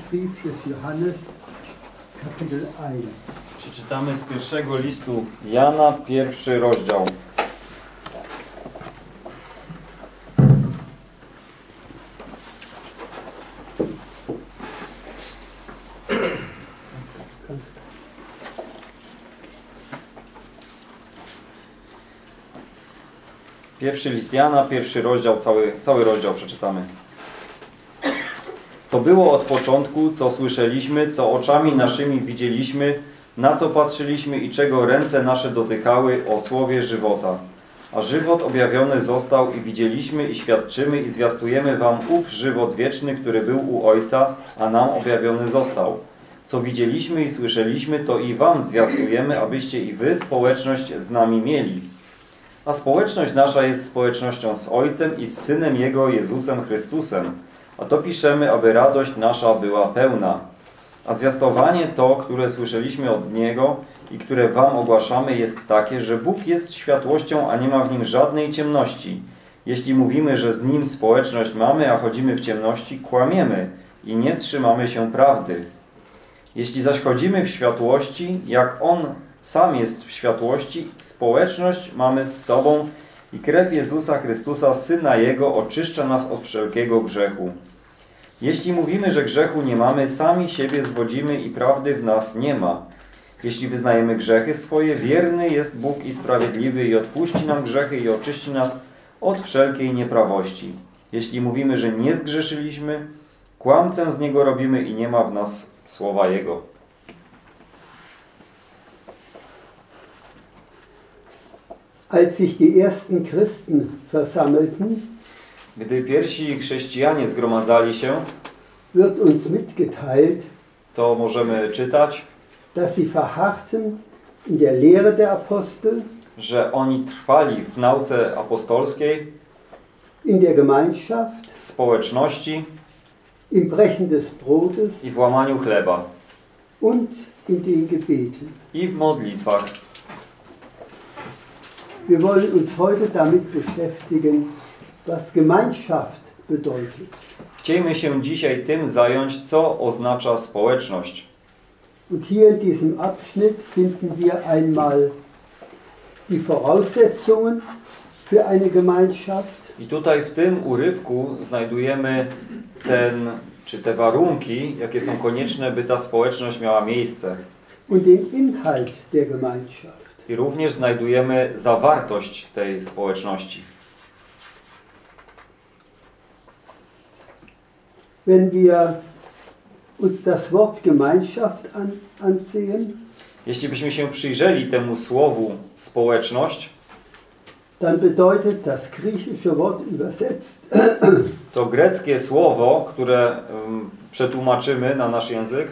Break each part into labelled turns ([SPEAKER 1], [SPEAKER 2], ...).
[SPEAKER 1] Brief des Johannes, Kapitel 1.
[SPEAKER 2] Przeczytamy z pierwszego listu Jana, pierwszy rozdział. Pierwszy list Jana, pierwszy rozdział, cały, cały rozdział przeczytamy. Co było od początku, co słyszeliśmy, co oczami naszymi widzieliśmy, na co patrzyliśmy i czego ręce nasze dotykały o słowie żywota. A żywot objawiony został i widzieliśmy i świadczymy i zwiastujemy wam ów żywot wieczny, który był u Ojca, a nam objawiony został. Co widzieliśmy i słyszeliśmy, to i wam zwiastujemy, abyście i wy społeczność z nami mieli. A społeczność nasza jest społecznością z Ojcem i z Synem Jego, Jezusem Chrystusem. A to piszemy, aby radość nasza była pełna. A zwiastowanie to, które słyszeliśmy od Niego i które wam ogłaszamy, jest takie, że Bóg jest światłością, a nie ma w Nim żadnej ciemności. Jeśli mówimy, że z Nim społeczność mamy, a chodzimy w ciemności, kłamiemy i nie trzymamy się prawdy. Jeśli zaś chodzimy w światłości, jak On sam jest w światłości, społeczność mamy z sobą i krew Jezusa Chrystusa, Syna Jego, oczyszcza nas od wszelkiego grzechu. Jeśli mówimy, że grzechu nie mamy, sami siebie zwodzimy i prawdy w nas nie ma. Jeśli wyznajemy grzechy swoje, wierny jest Bóg i sprawiedliwy i odpuści nam grzechy i oczyści nas od wszelkiej nieprawości. Jeśli mówimy, że nie zgrzeszyliśmy, kłamcę z Niego robimy i nie ma w nas słowa Jego.
[SPEAKER 1] Als sich die ersten Christen versammelten,
[SPEAKER 2] Gdy pierwsi chrześcijanie zgromadzali się,
[SPEAKER 1] wird uns mitgeteilt,
[SPEAKER 2] to możemy czytać,
[SPEAKER 1] dass sie verharrten in der Lehre der Apostel,
[SPEAKER 2] że oni trwali w nauce apostolskiej,
[SPEAKER 1] in der Gemeinschaft,
[SPEAKER 2] w społeczności
[SPEAKER 1] im Brechen des Brotes
[SPEAKER 2] i w łamaniu chleba
[SPEAKER 1] und in den Gebeten.
[SPEAKER 2] i w modlitwach.
[SPEAKER 1] Wir wollen uns heute damit beschäftigen, was Gemeinschaft bedeutet.
[SPEAKER 2] Chciejmy się dzisiaj tym zająć, co oznacza społeczność.
[SPEAKER 1] Und hier in diesem Abschnitt finden wir einmal die Voraussetzungen für eine Gemeinschaft,
[SPEAKER 2] I tutaj w tym urywku znajdujemy ten, czy te warunki, jakie są konieczne, by ta społeczność miała miejsce.
[SPEAKER 1] und den Inhalt der Gemeinschaft.
[SPEAKER 2] I również znajdujemy zawartość tej społeczności.
[SPEAKER 1] Wenn wir uns das Wort Gemeinschaft an, ansehen,
[SPEAKER 2] Jeśli byśmy się przyjrzeli temu słowu społeczność,
[SPEAKER 1] dann bedeutet das griechische Wort übersetzt
[SPEAKER 2] to greckie słowo, które um, przetłumaczymy na nasz język,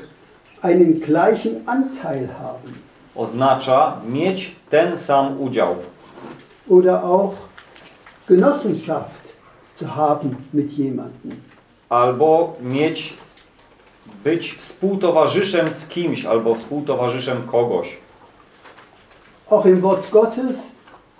[SPEAKER 1] einen gleichen Anteil haben
[SPEAKER 2] oznacza mieć ten sam udział.
[SPEAKER 1] oder auch Genossenschaft zu haben mit jemandem.
[SPEAKER 2] albo mieć, być współtowarzyszem z kimś, albo współtowarzyszem kogoś.
[SPEAKER 1] Auch im Wort Gottes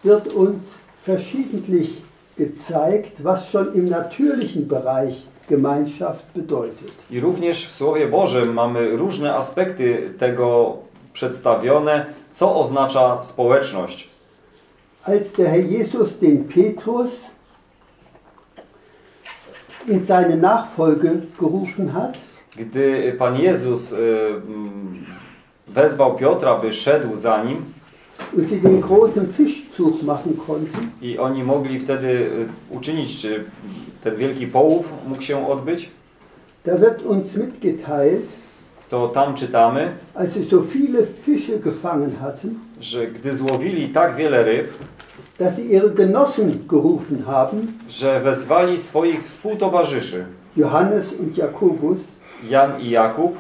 [SPEAKER 1] wird uns verschiedentlich gezeigt, was schon im natürlichen Bereich Gemeinschaft bedeutet.
[SPEAKER 2] I również w Słowie Bożym mamy różne aspekty tego przedstawione, co oznacza społeczność.
[SPEAKER 1] Als der Herr Jesus den Petrus in seine Nachfolge gerufen hat,
[SPEAKER 2] Gdy Pan Jezus y, mm, wezwał Piotra, by szedł za nim
[SPEAKER 1] und sie den großen Fischzug machen konnten,
[SPEAKER 2] i oni mogli wtedy y, uczynić, czy ten wielki połów mógł się odbyć,
[SPEAKER 1] da wird uns mitgeteilt,
[SPEAKER 2] to tam czytamy,
[SPEAKER 1] als sie so viele Fische gefangen hatten,
[SPEAKER 2] że gdy złowili tak wiele ryb,
[SPEAKER 1] dass sie ihre Genossen gerufen haben,
[SPEAKER 2] że wezwali swoich współtowarzyszy,
[SPEAKER 1] Johannes und Jakobus,
[SPEAKER 2] Jan i Jakub,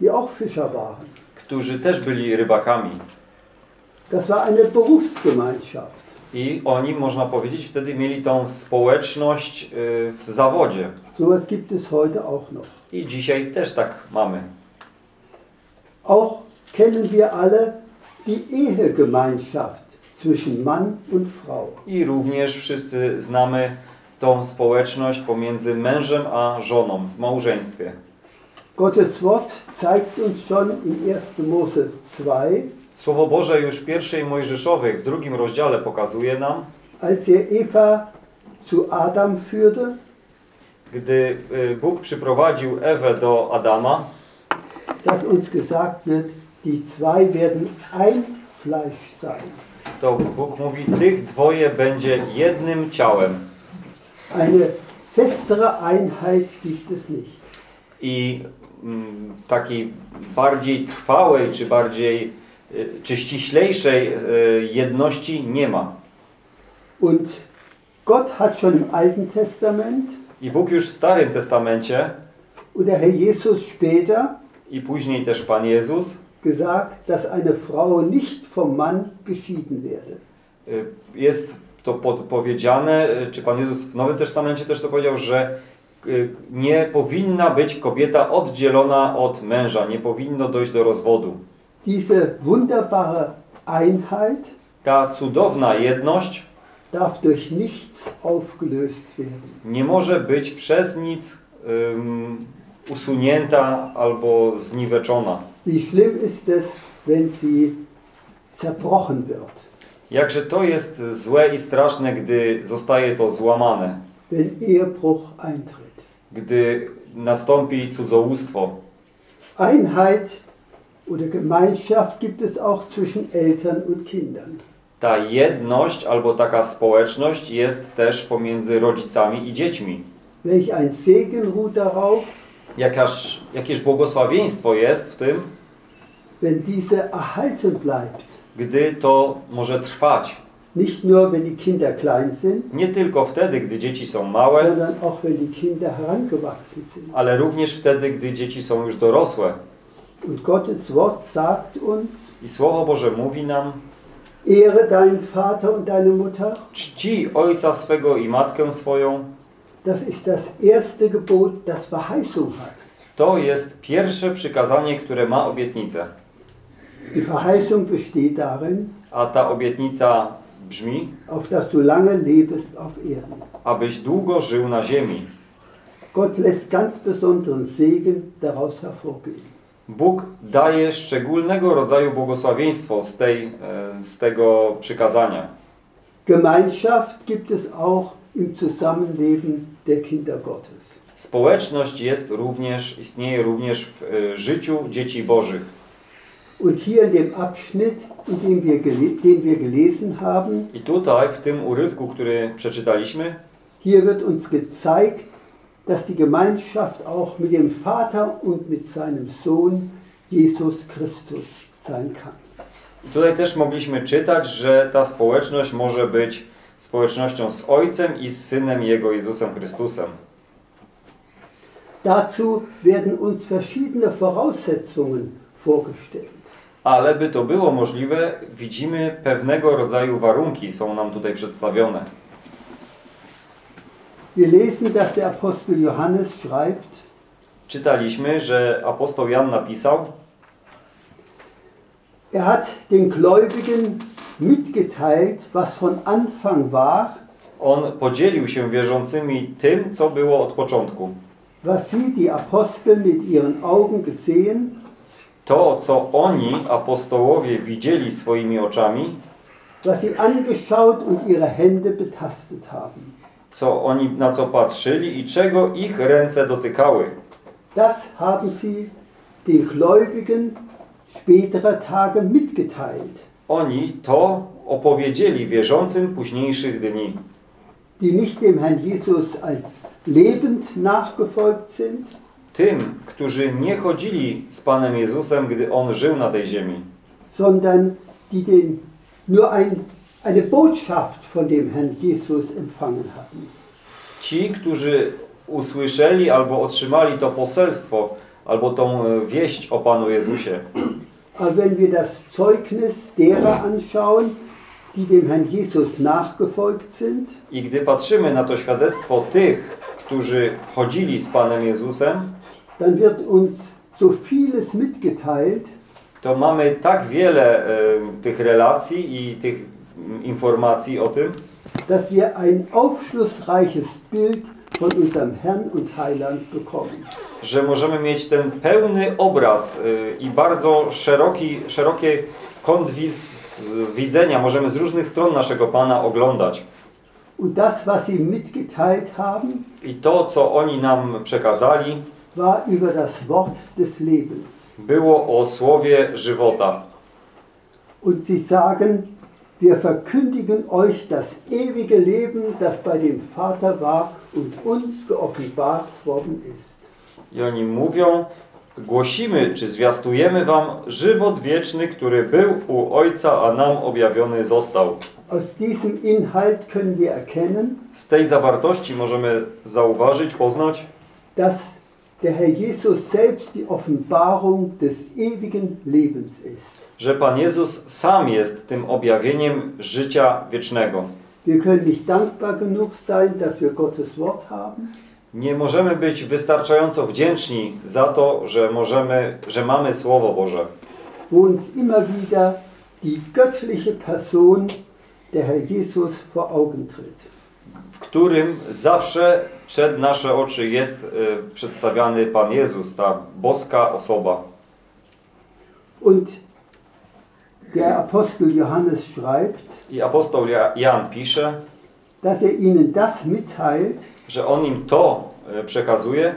[SPEAKER 1] die auch Fischer waren.
[SPEAKER 2] którzy też byli rybakami.
[SPEAKER 1] Das war eine Berufsgemeinschaft.
[SPEAKER 2] I oni, można powiedzieć, wtedy mieli tą społeczność y, w zawodzie.
[SPEAKER 1] Sowas gibt es heute auch noch.
[SPEAKER 2] I dzisiaj też tak mamy.
[SPEAKER 1] Auch kennen wir alle die Ehegemeinschaft zwischen Mann und Frau.
[SPEAKER 2] I również wszyscy znamy tą społeczność pomiędzy mężem a żoną w małżeństwie.
[SPEAKER 1] Gottes Wort zeigt uns schon in 1. Mose 2,
[SPEAKER 2] Słowo Boże już w pierwszej Mojżeszowej, w drugim rozdziale pokazuje nam,
[SPEAKER 1] als er Eva zu Adam führte,
[SPEAKER 2] gdy y, Bóg przyprowadził Ewę do Adama,
[SPEAKER 1] dass uns gesagt wird, die zwei werden ein Fleisch sein.
[SPEAKER 2] to Bóg mówi, tych dwoje będzie jednym ciałem.
[SPEAKER 1] Eine festere Einheit gibt es nicht.
[SPEAKER 2] I mm, takiej bardziej trwałej, czy bardziej, y, czy ściślejszej y, jedności nie ma.
[SPEAKER 1] Und Gott hat schon im Alten Testament
[SPEAKER 2] I Bóg już w Starym Testamencie
[SPEAKER 1] und der Herr Jesus später
[SPEAKER 2] i później też Pan Jezus
[SPEAKER 1] gesagt, dass eine Frau nicht vom Mann geschieden werde.
[SPEAKER 2] y, jest to po- powiedziane, y, czy Pan Jezus w Nowym Testamencie też to powiedział, że y, nie powinna być kobieta oddzielona od męża, nie powinno dojść do rozwodu.
[SPEAKER 1] Diese wunderbare Einheit
[SPEAKER 2] Ta cudowna jedność
[SPEAKER 1] darf durch nichts aufgelöst werden.
[SPEAKER 2] nie może być przez nic ym, usunięta albo zniweczona.
[SPEAKER 1] Wie schlimm ist es, wenn sie zerbrochen wird,
[SPEAKER 2] Jakże to jest złe i straszne, gdy zostaje to złamane,
[SPEAKER 1] wenn Ehebruch eintritt.
[SPEAKER 2] gdy nastąpi cudzołóstwo.
[SPEAKER 1] Einheit oder Gemeinschaft gibt es auch zwischen Eltern und Kindern.
[SPEAKER 2] Ta jedność albo taka społeczność jest też pomiędzy rodzicami i dziećmi.
[SPEAKER 1] Welch ein Segen ruht darauf,
[SPEAKER 2] Jakaż, jakież błogosławieństwo jest w tym,
[SPEAKER 1] wenn diese erhalten bleibt.
[SPEAKER 2] gdy to może trwać.
[SPEAKER 1] Nicht nur, wenn die Kinder klein sind,
[SPEAKER 2] Nie tylko wtedy, gdy dzieci są małe,
[SPEAKER 1] sondern auch, wenn die Kinder herangewachsen sind.
[SPEAKER 2] ale również wtedy, gdy dzieci są już dorosłe.
[SPEAKER 1] Und Gottes Wort sagt uns,
[SPEAKER 2] I Słowo Boże mówi nam,
[SPEAKER 1] ehre deinen Vater und deine Mutter.
[SPEAKER 2] czci ojca swego i matkę swoją.
[SPEAKER 1] Das ist das erste Gebot, das Verheißung hat.
[SPEAKER 2] To jest pierwsze przykazanie, które ma obietnicę.
[SPEAKER 1] Die Verheißung besteht darin,
[SPEAKER 2] A ta obietnica brzmi,
[SPEAKER 1] auf dass du lange lebst auf Erden.
[SPEAKER 2] abyś długo żył na ziemi.
[SPEAKER 1] Gott lässt ganz besonderen Segen daraus hervorgehen.
[SPEAKER 2] Bóg daje szczególnego rodzaju błogosławieństwo z, tej, e, z tego przykazania.
[SPEAKER 1] Gemeinschaft gibt es auch im Zusammenleben der Kinder Gottes.
[SPEAKER 2] Społeczność jest również, istnieje również w e, życiu dzieci Bożych.
[SPEAKER 1] Und hier in dem Abschnitt, in dem wir den wir gelesen haben,
[SPEAKER 2] I tutaj, w tym urywku, który przeczytaliśmy,
[SPEAKER 1] hier wird uns gezeigt, dass die Gemeinschaft auch mit dem Vater und mit seinem Sohn Jesus Christus sein kann.
[SPEAKER 2] I tutaj też mogliśmy czytać, że ta społeczność może być społecznością z Ojcem i z Synem Jego Jezusem Chrystusem.
[SPEAKER 1] Dazu werden uns verschiedene Voraussetzungen vorgestellt.
[SPEAKER 2] Ale by to było możliwe, widzimy pewnego rodzaju warunki są nam tutaj przedstawione.
[SPEAKER 1] Wir lesen, dass der Apostel Johannes schreibt,
[SPEAKER 2] Czytaliśmy, że apostoł Jan napisał,
[SPEAKER 1] er hat den Gläubigen mitgeteilt, was von Anfang war,
[SPEAKER 2] on podzielił się wierzącymi tym, co było od początku.
[SPEAKER 1] was sie, die Apostel, mit ihren Augen gesehen
[SPEAKER 2] To, co oni, apostołowie, widzieli swoimi oczami,
[SPEAKER 1] was sie angeschaut und ihre Hände betastet haben.
[SPEAKER 2] co oni na co patrzyli i czego ich ręce dotykały.
[SPEAKER 1] Das haben sie den Gläubigen späterer Tage mitgeteilt,
[SPEAKER 2] Oni to opowiedzieli wierzącym późniejszych dni.
[SPEAKER 1] die nicht dem Herrn Jesus als lebend nachgefolgt sind,
[SPEAKER 2] Tym, którzy nie chodzili z Panem Jezusem, gdy On żył na tej ziemi,
[SPEAKER 1] sondern die den, nur ein, eine Botschaft von dem Herrn Jesus empfangen hatten.
[SPEAKER 2] Ci, którzy usłyszeli albo otrzymali to poselstwo, albo tą e, wieść o Panu Jezusie.
[SPEAKER 1] Aber wenn wir das Zeugnis derer anschauen, die dem Herrn Jesus nachgefolgt sind,
[SPEAKER 2] I gdy patrzymy na to świadectwo tych, którzy chodzili z Panem Jezusem,
[SPEAKER 1] dann wird uns so vieles mitgeteilt,
[SPEAKER 2] to mamy tak wiele e, tych relacji i tych informacji o tym,
[SPEAKER 1] dass wir ein aufschlussreiches Bild von unserem Herrn und Heiland bekommen.
[SPEAKER 2] że możemy mieć ten pełny obraz y, i bardzo szeroki, szerokie kąt widzenia. Możemy z różnych stron naszego Pana oglądać.
[SPEAKER 1] Und das, was sie mitgeteilt haben,
[SPEAKER 2] I to, co oni nam przekazali,
[SPEAKER 1] war über das Wort des Lebens.
[SPEAKER 2] było o słowie żywota.
[SPEAKER 1] Und sie sagen, wir verkündigen euch das ewige Leben, das bei dem Vater war und uns geoffenbart worden ist.
[SPEAKER 2] I oni mówią, głosimy czy zwiastujemy wam żywot wieczny, który był u Ojca, a nam objawiony został.
[SPEAKER 1] Aus diesem Inhalt können wir erkennen,
[SPEAKER 2] Z tej zawartości możemy zauważyć, poznać,
[SPEAKER 1] dass der Herr Jesus selbst die Offenbarung des ewigen Lebens ist.
[SPEAKER 2] że Pan Jezus sam jest tym objawieniem życia wiecznego.
[SPEAKER 1] Wir können nicht dankbar genug sein, dass wir Gottes Wort haben,
[SPEAKER 2] Nie możemy być wystarczająco wdzięczni za to, że możemy, że mamy Słowo Boże,
[SPEAKER 1] wo uns immer wieder die göttliche Person, der Herr Jesus, vor Augen tritt.
[SPEAKER 2] w którym zawsze przed nasze oczy jest e, przedstawiany Pan Jezus, ta boska osoba.
[SPEAKER 1] Und der Apostel Johannes schreibt,
[SPEAKER 2] I apostoł Ja- Jan pisze,
[SPEAKER 1] dass er ihnen das mitteilt,
[SPEAKER 2] że on im to e, przekazuje,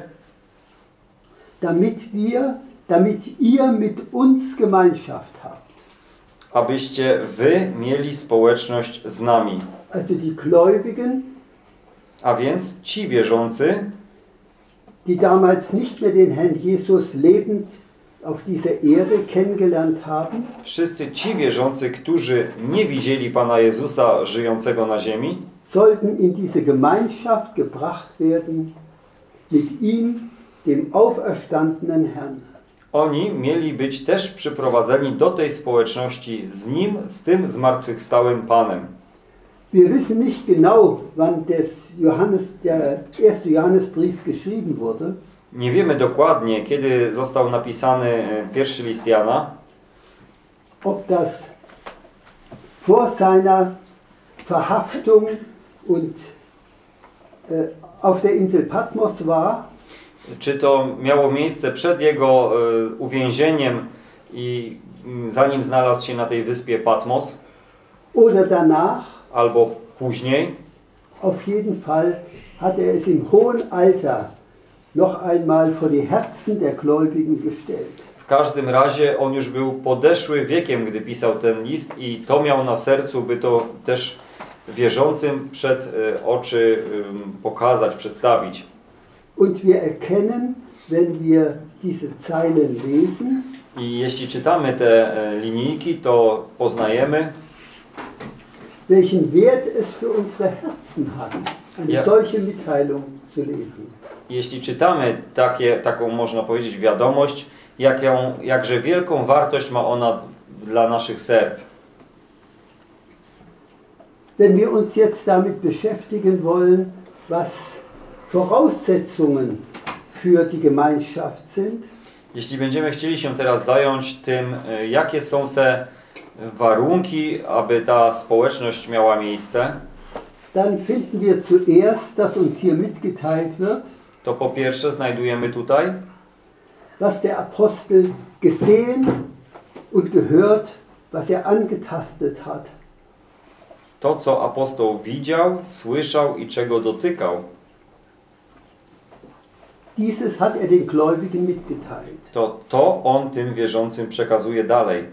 [SPEAKER 1] damit wir, damit ihr mit uns Gemeinschaft habt.
[SPEAKER 2] abyście wy mieli społeczność z nami.
[SPEAKER 1] Also die Gläubigen,
[SPEAKER 2] A więc ci wierzący,
[SPEAKER 1] die damals nicht mehr den Herrn Jesus lebend auf dieser Erde kennengelernt haben,
[SPEAKER 2] wszyscy ci wierzący, którzy nie widzieli Pana Jezusa żyjącego na ziemi,
[SPEAKER 1] sollten in diese Gemeinschaft gebracht werden mit ihm, dem auferstandenen Herrn.
[SPEAKER 2] Oni mieli być też przyprowadzeni do tej społeczności z Nim, z tym zmartwychwstałym Panem.
[SPEAKER 1] Wir wissen nicht genau, wann des Johannes, der erste Johannesbrief geschrieben wurde,
[SPEAKER 2] Nie wiemy dokładnie, kiedy został napisany e, pierwszy list Jana,
[SPEAKER 1] ob das vor seiner Verhaftung und äh, auf der Insel Patmos war
[SPEAKER 2] czy to miało miejsce przed jego e, uwięzieniem i zanim znalazł się na tej wyspie Patmos,
[SPEAKER 1] oder danach.
[SPEAKER 2] albo później.
[SPEAKER 1] Auf jeden Fall hat er es im hohen Alter noch einmal vor die Herzen der Gläubigen gestellt.
[SPEAKER 2] W każdym razie on już był podeszły wiekiem, gdy pisał ten list i to miał na sercu, by to też wierzącym przed e, oczy pokazać, przedstawić.
[SPEAKER 1] Und wir erkennen, wenn wir diese Zeilen lesen,
[SPEAKER 2] I jeśli czytamy te e, linijki, to poznajemy,
[SPEAKER 1] welchen Wert es für unsere Herzen hat, eine
[SPEAKER 2] Ja.
[SPEAKER 1] solche Mitteilung zu lesen.
[SPEAKER 2] jeśli czytamy takie, taką, można powiedzieć, wiadomość, jak ją, jakże wielką wartość ma ona dla naszych serc.
[SPEAKER 1] Wenn wir uns jetzt damit beschäftigen wollen, was Voraussetzungen für die Gemeinschaft sind,
[SPEAKER 2] Jeśli będziemy chcieli się teraz zająć tym, e, jakie są te warunki, aby ta społeczność miała miejsce,
[SPEAKER 1] dann finden wir zuerst, dass uns hier mitgeteilt wird,
[SPEAKER 2] to po pierwsze znajdujemy tutaj,
[SPEAKER 1] was der Apostel gesehen und gehört, was er angetastet hat.
[SPEAKER 2] to, co apostoł widział, słyszał i czego dotykał.
[SPEAKER 1] Dieses hat er den Gläubigen mitgeteilt.
[SPEAKER 2] To to on tym wierzącym przekazuje dalej.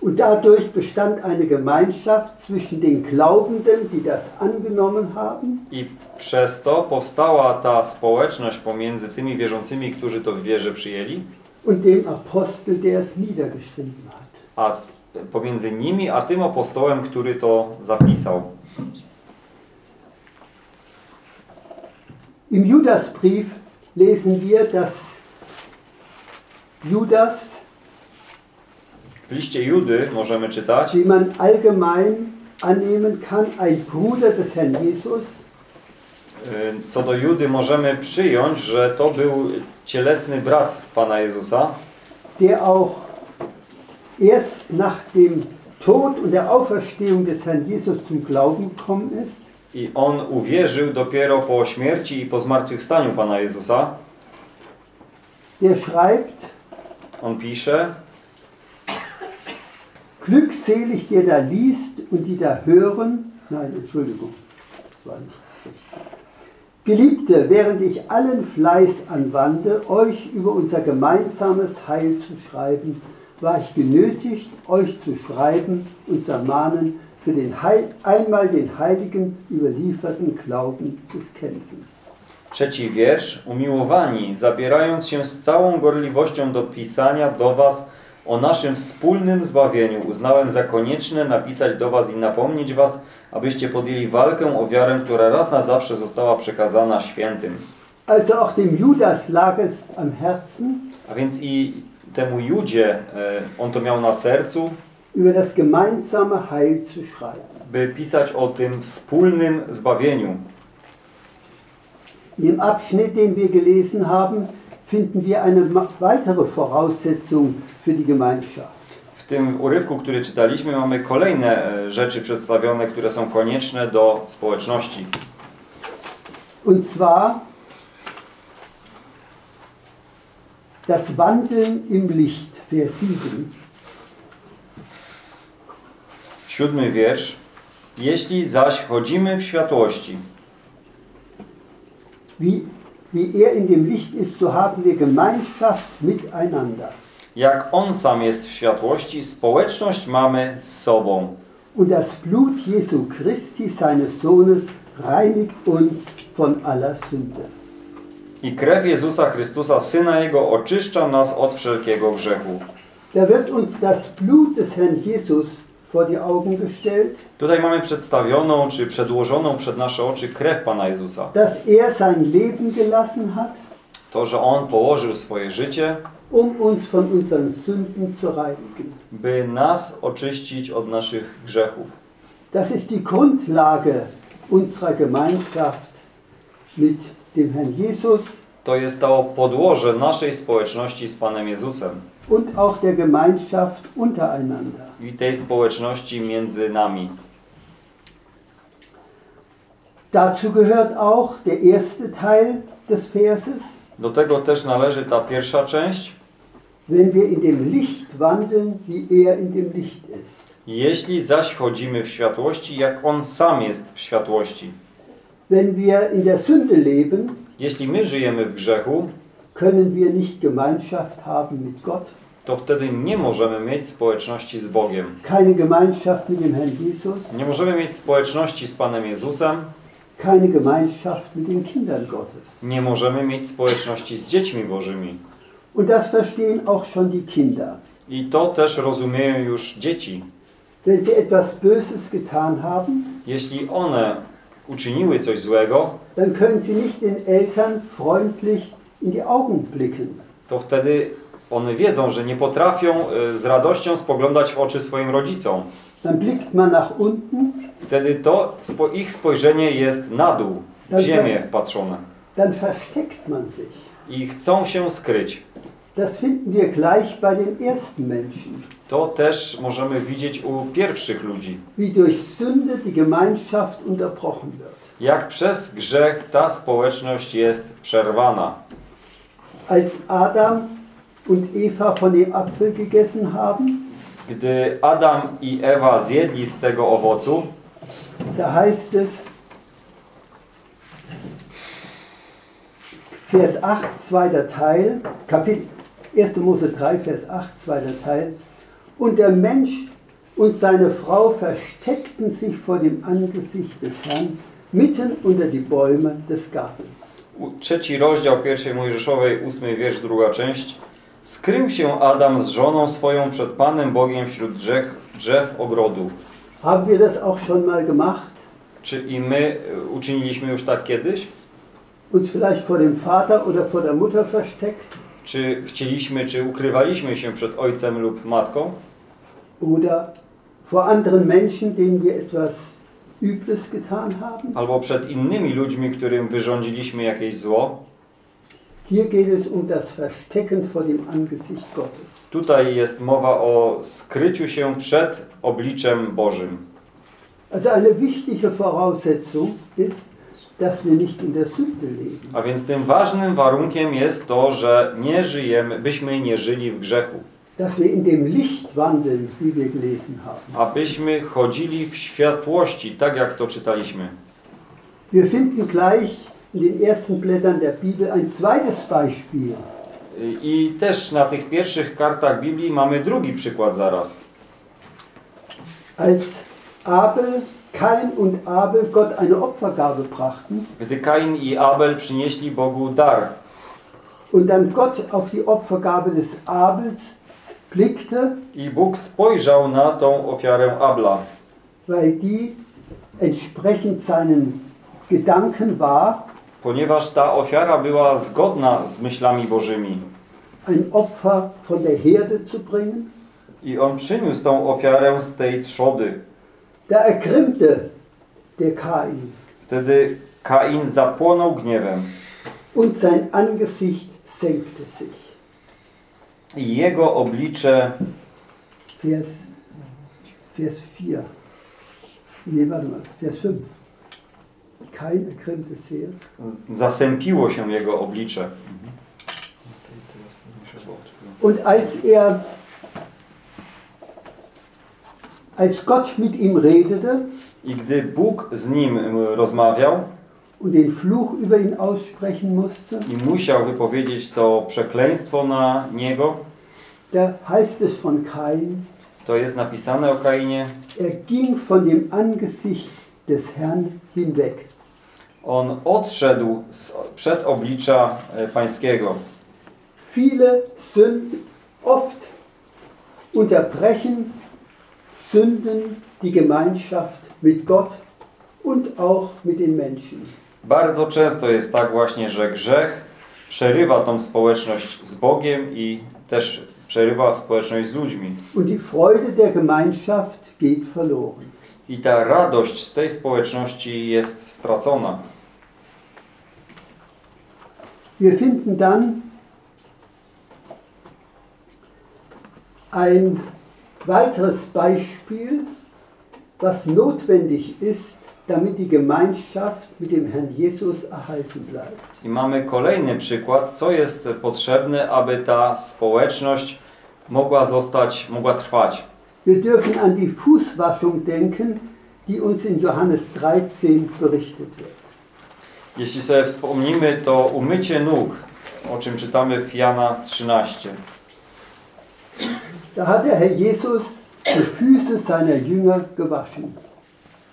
[SPEAKER 1] Und dadurch bestand eine Gemeinschaft zwischen den Glaubenden, die das angenommen haben,
[SPEAKER 2] I przez to powstała ta społeczność pomiędzy tymi wierzącymi, którzy to w wierze przyjęli,
[SPEAKER 1] und dem Apostel, der es niedergeschrieben hat.
[SPEAKER 2] a pomiędzy nimi, a tym apostołem, który to zapisał.
[SPEAKER 1] Im Judasbrief lesen wir, dass Judas,
[SPEAKER 2] W liście Judy możemy czytać,
[SPEAKER 1] wie man allgemein annehmen kann, ein Bruder des Herrn Jesus,
[SPEAKER 2] y, co do Judy możemy przyjąć, że to był cielesny brat Pana Jezusa,
[SPEAKER 1] der auch erst nach dem Tod und der Auferstehung des Herrn Jesus zum Glauben gekommen ist.
[SPEAKER 2] I on uwierzył dopiero po śmierci i po zmartwychwstaniu Pana Jezusa.
[SPEAKER 1] Der schreibt,
[SPEAKER 2] On pisze,
[SPEAKER 1] glückselig der da liest und die da hören. Nein, Entschuldigung, das war nicht. Geliebte, während ich allen Fleiß anwandte, euch über unser gemeinsames Heil zu schreiben, war ich genötigt, euch zu schreiben und zu ermahnen, für den Heil, einmal den Heiligen überlieferten Glauben zu kämpfen.
[SPEAKER 2] Trzeci wiersz. Umiłowani, zabierając się z całą gorliwością do pisania do Was o naszym wspólnym zbawieniu, uznałem za konieczne napisać do Was i napomnieć Was, abyście podjęli walkę o wiarę, która raz na zawsze została przekazana świętym.
[SPEAKER 1] Also auch dem Judas lag es am Herzen,
[SPEAKER 2] A więc i temu Judzie, e, on to miał na sercu,
[SPEAKER 1] über das gemeinsame Heil zu schreiben.
[SPEAKER 2] by pisać o tym wspólnym zbawieniu.
[SPEAKER 1] In dem Abschnitt, den wir gelesen haben, finden wir eine weitere Voraussetzung für die Gemeinschaft.
[SPEAKER 2] W tym urywku, który czytaliśmy, mamy kolejne e, rzeczy przedstawione, które są konieczne do społeczności.
[SPEAKER 1] Und zwar das Wandeln im Licht, Vers 7.
[SPEAKER 2] Siódmy wiersz. Jeśli zaś chodzimy w światłości,
[SPEAKER 1] Wie, wie er in dem Licht ist, so haben wir Gemeinschaft miteinander.
[SPEAKER 2] jak On sam jest w światłości, społeczność mamy z sobą.
[SPEAKER 1] Und das Blut Jesu Christi, seines Sohnes, reinigt uns von aller Sünde.
[SPEAKER 2] I krew Jezusa Chrystusa, Syna Jego, oczyszcza nas od wszelkiego grzechu.
[SPEAKER 1] Da wird uns das Blut des Herrn Jesus
[SPEAKER 2] Tutaj mamy przedstawioną, czy przedłożoną przed nasze oczy krew Pana Jezusa.
[SPEAKER 1] dass er sein Leben gelassen hat,
[SPEAKER 2] To, że On położył swoje życie,
[SPEAKER 1] um uns von unseren Sünden zu reinigen.
[SPEAKER 2] by nas oczyścić od naszych grzechów.
[SPEAKER 1] Das ist die Grundlage unserer Gemeinschaft mit dem Herrn Jesus
[SPEAKER 2] To jest to podłoże naszej społeczności z Panem Jezusem
[SPEAKER 1] und auch der Gemeinschaft untereinander.
[SPEAKER 2] i tej społeczności między nami.
[SPEAKER 1] Dazu gehört auch der erste Teil des Verses,
[SPEAKER 2] Do tego też należy ta pierwsza część.
[SPEAKER 1] wenn wir in dem Licht wandeln, wie er in dem Licht ist.
[SPEAKER 2] Jeśli zaś chodzimy w światłości, jak On sam jest w światłości.
[SPEAKER 1] Wenn wir in der Sünde leben,
[SPEAKER 2] Jeśli my żyjemy w grzechu,
[SPEAKER 1] können wir nicht Gemeinschaft haben mit Gott,
[SPEAKER 2] to wtedy nie możemy mieć społeczności z Bogiem.
[SPEAKER 1] keine Gemeinschaft mit dem Herrn Jesus,
[SPEAKER 2] Nie możemy mieć społeczności z Panem Jezusem,
[SPEAKER 1] keine Gemeinschaft mit den Kindern Gottes.
[SPEAKER 2] nie możemy mieć społeczności z dziećmi Bożymi.
[SPEAKER 1] Und das verstehen auch schon die Kinder.
[SPEAKER 2] I to też rozumieją już dzieci.
[SPEAKER 1] Wenn sie etwas Böses getan haben,
[SPEAKER 2] Jeśli one uczyniły coś złego,
[SPEAKER 1] dann können sie nicht den Eltern freundlich in die Augen blicken.
[SPEAKER 2] to wtedy one wiedzą, że nie potrafią y, z radością spoglądać w oczy swoim rodzicom.
[SPEAKER 1] Dann blickt man nach unten,
[SPEAKER 2] Wtedy to ich spojrzenie jest na dół, w ziemię wpatrzone.
[SPEAKER 1] dann versteckt man sich.
[SPEAKER 2] I chcą się skryć.
[SPEAKER 1] Das finden wir gleich bei den ersten Menschen.
[SPEAKER 2] To też możemy widzieć u pierwszych ludzi.
[SPEAKER 1] Wie durch Sünde die Gemeinschaft unterbrochen wird.
[SPEAKER 2] Jak przez grzech ta społeczność jest przerwana.
[SPEAKER 1] Als Adam und Eva von dem Apfel gegessen haben,
[SPEAKER 2] Gdy Adam i Ewa zjedli z tego owocu,
[SPEAKER 1] da heißt es, Vers 8, zweiter Teil, Kapitel 1. Mose 3, Vers 8, zweiter Teil. Und der Mensch und seine Frau versteckten sich vor dem Angesicht des Herrn mitten unter die Bäume des Gartens.
[SPEAKER 2] Trzeci rozdział pierwszej Mojżeszowej, ósmy wiersz, druga część. Skrył się Adam z żoną swoją przed Panem Bogiem wśród drzew, drzew ogrodu.
[SPEAKER 1] Haben wir das auch schon mal gemacht?
[SPEAKER 2] Czy i my y, uczyniliśmy już tak kiedyś?
[SPEAKER 1] Uns vielleicht vor dem Vater oder vor der Mutter versteckt?
[SPEAKER 2] Czy chcieliśmy, czy ukrywaliśmy się przed ojcem lub matką?
[SPEAKER 1] Oder vor anderen Menschen, denen wir etwas Übles getan haben?
[SPEAKER 2] Albo przed innymi ludźmi, którym wyrządziliśmy jakieś zło?
[SPEAKER 1] Hier geht es um das Verstecken vor dem Angesicht Gottes.
[SPEAKER 2] Tutaj jest mowa o skryciu się przed obliczem Bożym.
[SPEAKER 1] Also eine wichtige Voraussetzung ist, dass wir nicht in der Sünde leben.
[SPEAKER 2] A więc tym ważnym warunkiem jest to, że nie żyjemy, byśmy nie żyli w grzechu.
[SPEAKER 1] Dass wir in dem Licht wandeln, wie wir gelesen haben.
[SPEAKER 2] Abyśmy chodzili w światłości, tak jak to czytaliśmy.
[SPEAKER 1] Wir finden gleich in den ersten Blättern der Bibel ein zweites Beispiel.
[SPEAKER 2] I też na tych pierwszych kartach Biblii mamy drugi przykład zaraz.
[SPEAKER 1] Als Abel, Kain und Abel Gott eine Opfergabe brachten
[SPEAKER 2] Gdy Kain i Abel przynieśli Bogu dar
[SPEAKER 1] und dann Gott auf die Opfergabe des Abels blickte,
[SPEAKER 2] i Bóg spojrzał na tą ofiarę Abla,
[SPEAKER 1] weil die entsprechend seinen Gedanken war,
[SPEAKER 2] ponieważ ta ofiara była zgodna z myślami Bożymi.
[SPEAKER 1] ein Opfer von der Herde zu bringen,
[SPEAKER 2] I on przyniósł tą ofiarę z tej trzody.
[SPEAKER 1] da ergrimmte der Kain
[SPEAKER 2] Wtedy Kain zapłonął gniewem
[SPEAKER 1] und sein Angesicht senkte sich.
[SPEAKER 2] I jego oblicze,
[SPEAKER 1] Vers, Vers 4. Nee, warte mal, Vers 5. Kain ergrimmte sehr.
[SPEAKER 2] zasępiło się jego oblicze.
[SPEAKER 1] Und als er, als Gott mit ihm redete
[SPEAKER 2] I gdy Bóg z nim rozmawiał
[SPEAKER 1] und den Fluch über ihn aussprechen musste,
[SPEAKER 2] i musiał wypowiedzieć to przekleństwo na niego,
[SPEAKER 1] da heißt es von Kain,
[SPEAKER 2] to jest napisane o Kainie,
[SPEAKER 1] er ging von dem Angesicht des Herrn hinweg.
[SPEAKER 2] on odszedł z, przed oblicza e, pańskiego.
[SPEAKER 1] Viele Sünden, oft unterbrechen Sünden die Gemeinschaft mit Gott und auch mit den Menschen.
[SPEAKER 2] Bardzo często jest tak właśnie, że grzech przerywa tą społeczność z Bogiem i też przerywa społeczność z ludźmi.
[SPEAKER 1] Und die Freude der Gemeinschaft geht verloren.
[SPEAKER 2] I ta radość z tej społeczności jest stracona.
[SPEAKER 1] Wir finden dann ein weiteres Beispiel, was notwendig ist, damit die Gemeinschaft mit dem Herrn Jesus erhalten bleibt.
[SPEAKER 2] I mamy kolejny przykład, co jest potrzebne, aby ta społeczność mogła zostać, mogła trwać.
[SPEAKER 1] Wir dürfen an die Fußwaschung denken, die uns in Johannes 13 berichtet wird.
[SPEAKER 2] Jeśli sobie wspomnimy, to umycie nóg, o czym czytamy w Jana 13.
[SPEAKER 1] Da hat der Herr Jesus die Füße seiner Jünger gewaschen.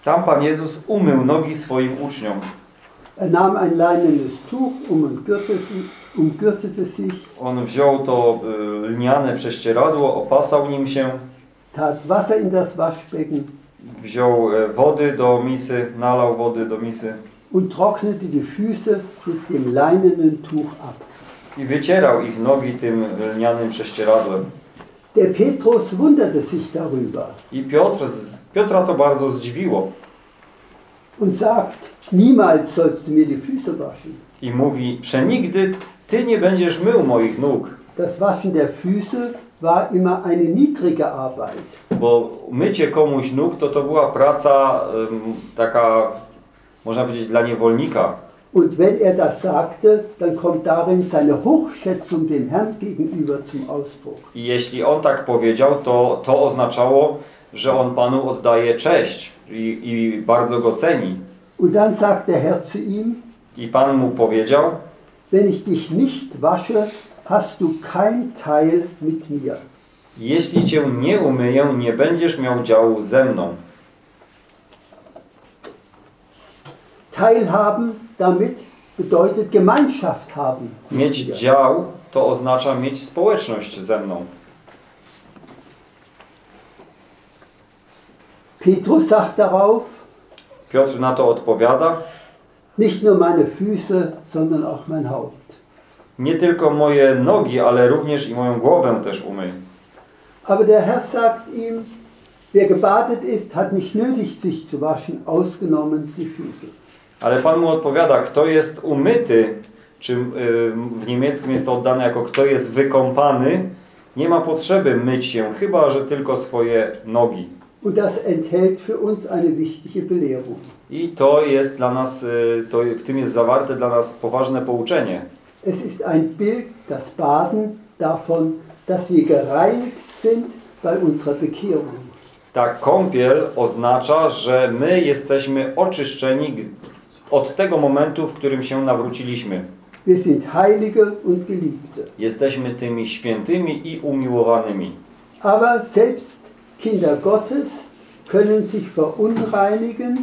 [SPEAKER 2] Tam Pan Jezus umył nogi swoim uczniom.
[SPEAKER 1] Er nahm ein leinenes Tuch um und gürtete, umgürtete sich,
[SPEAKER 2] On wziął to y, lniane prześcieradło, opasał nim się,
[SPEAKER 1] tat Wasser in das Waschbecken
[SPEAKER 2] wziął e, wody do misy, nalał wody do misy
[SPEAKER 1] und trocknete die Füße mit dem leinenen Tuch ab.
[SPEAKER 2] i wycierał ich nogi tym lnianym prześcieradłem.
[SPEAKER 1] Der Petrus wunderte sich darüber
[SPEAKER 2] I Piotr, z- Piotra to bardzo zdziwiło
[SPEAKER 1] und sagt, niemals sollst du mir die Füße waschen.
[SPEAKER 2] i mówi, przenigdy Ty nie będziesz mył moich nóg,
[SPEAKER 1] Das Waschen der Füße war immer eine niedrige Arbeit.
[SPEAKER 2] bo mycie komuś nóg to to była praca em, taka, można powiedzieć, dla niewolnika.
[SPEAKER 1] Und wenn er das sagte, dann kommt darin seine Hochschätzung dem Herrn gegenüber zum Ausdruck.
[SPEAKER 2] I jeśli on tak powiedział, to to oznaczało, że on Panu oddaje cześć i, i bardzo go ceni.
[SPEAKER 1] Und dann sagt der Herr zu ihm,
[SPEAKER 2] I Pan mu powiedział,
[SPEAKER 1] wenn ich dich nicht wasche, hast du kein Teil mit mir.
[SPEAKER 2] jeśli Cię nie umyję, nie będziesz miał działu ze mną.
[SPEAKER 1] Teilhaben damit bedeutet Gemeinschaft haben.
[SPEAKER 2] Mieć dział to oznacza mieć społeczność ze mną.
[SPEAKER 1] Petrus sagt darauf,
[SPEAKER 2] Piotr na to odpowiada,
[SPEAKER 1] nicht nur meine Füße, sondern auch mein Haupt.
[SPEAKER 2] nie tylko moje nogi, ale również i moją głowę też umyj.
[SPEAKER 1] Aber der Herr sagt ihm, wer gebadet ist, hat nicht nötig, sich zu waschen, ausgenommen die Füße.
[SPEAKER 2] Ale Pan mu odpowiada, kto jest umyty, czy y, w niemieckim jest to oddane jako kto jest wykąpany, nie ma potrzeby myć się, chyba że tylko swoje nogi.
[SPEAKER 1] Und das enthält für uns eine wichtige Belehrung.
[SPEAKER 2] I to jest dla nas, y, to w tym jest zawarte dla nas poważne pouczenie.
[SPEAKER 1] Es ist ein Bild, das Baden davon, dass wir gereinigt sind bei unserer Bekehrung.
[SPEAKER 2] Ta kąpiel oznacza, że my jesteśmy oczyszczeni od tego momentu, w którym się nawróciliśmy.
[SPEAKER 1] Wir sind Heilige und Geliebte.
[SPEAKER 2] Jesteśmy tymi świętymi i umiłowanymi.
[SPEAKER 1] Aber selbst Kinder Gottes können sich verunreinigen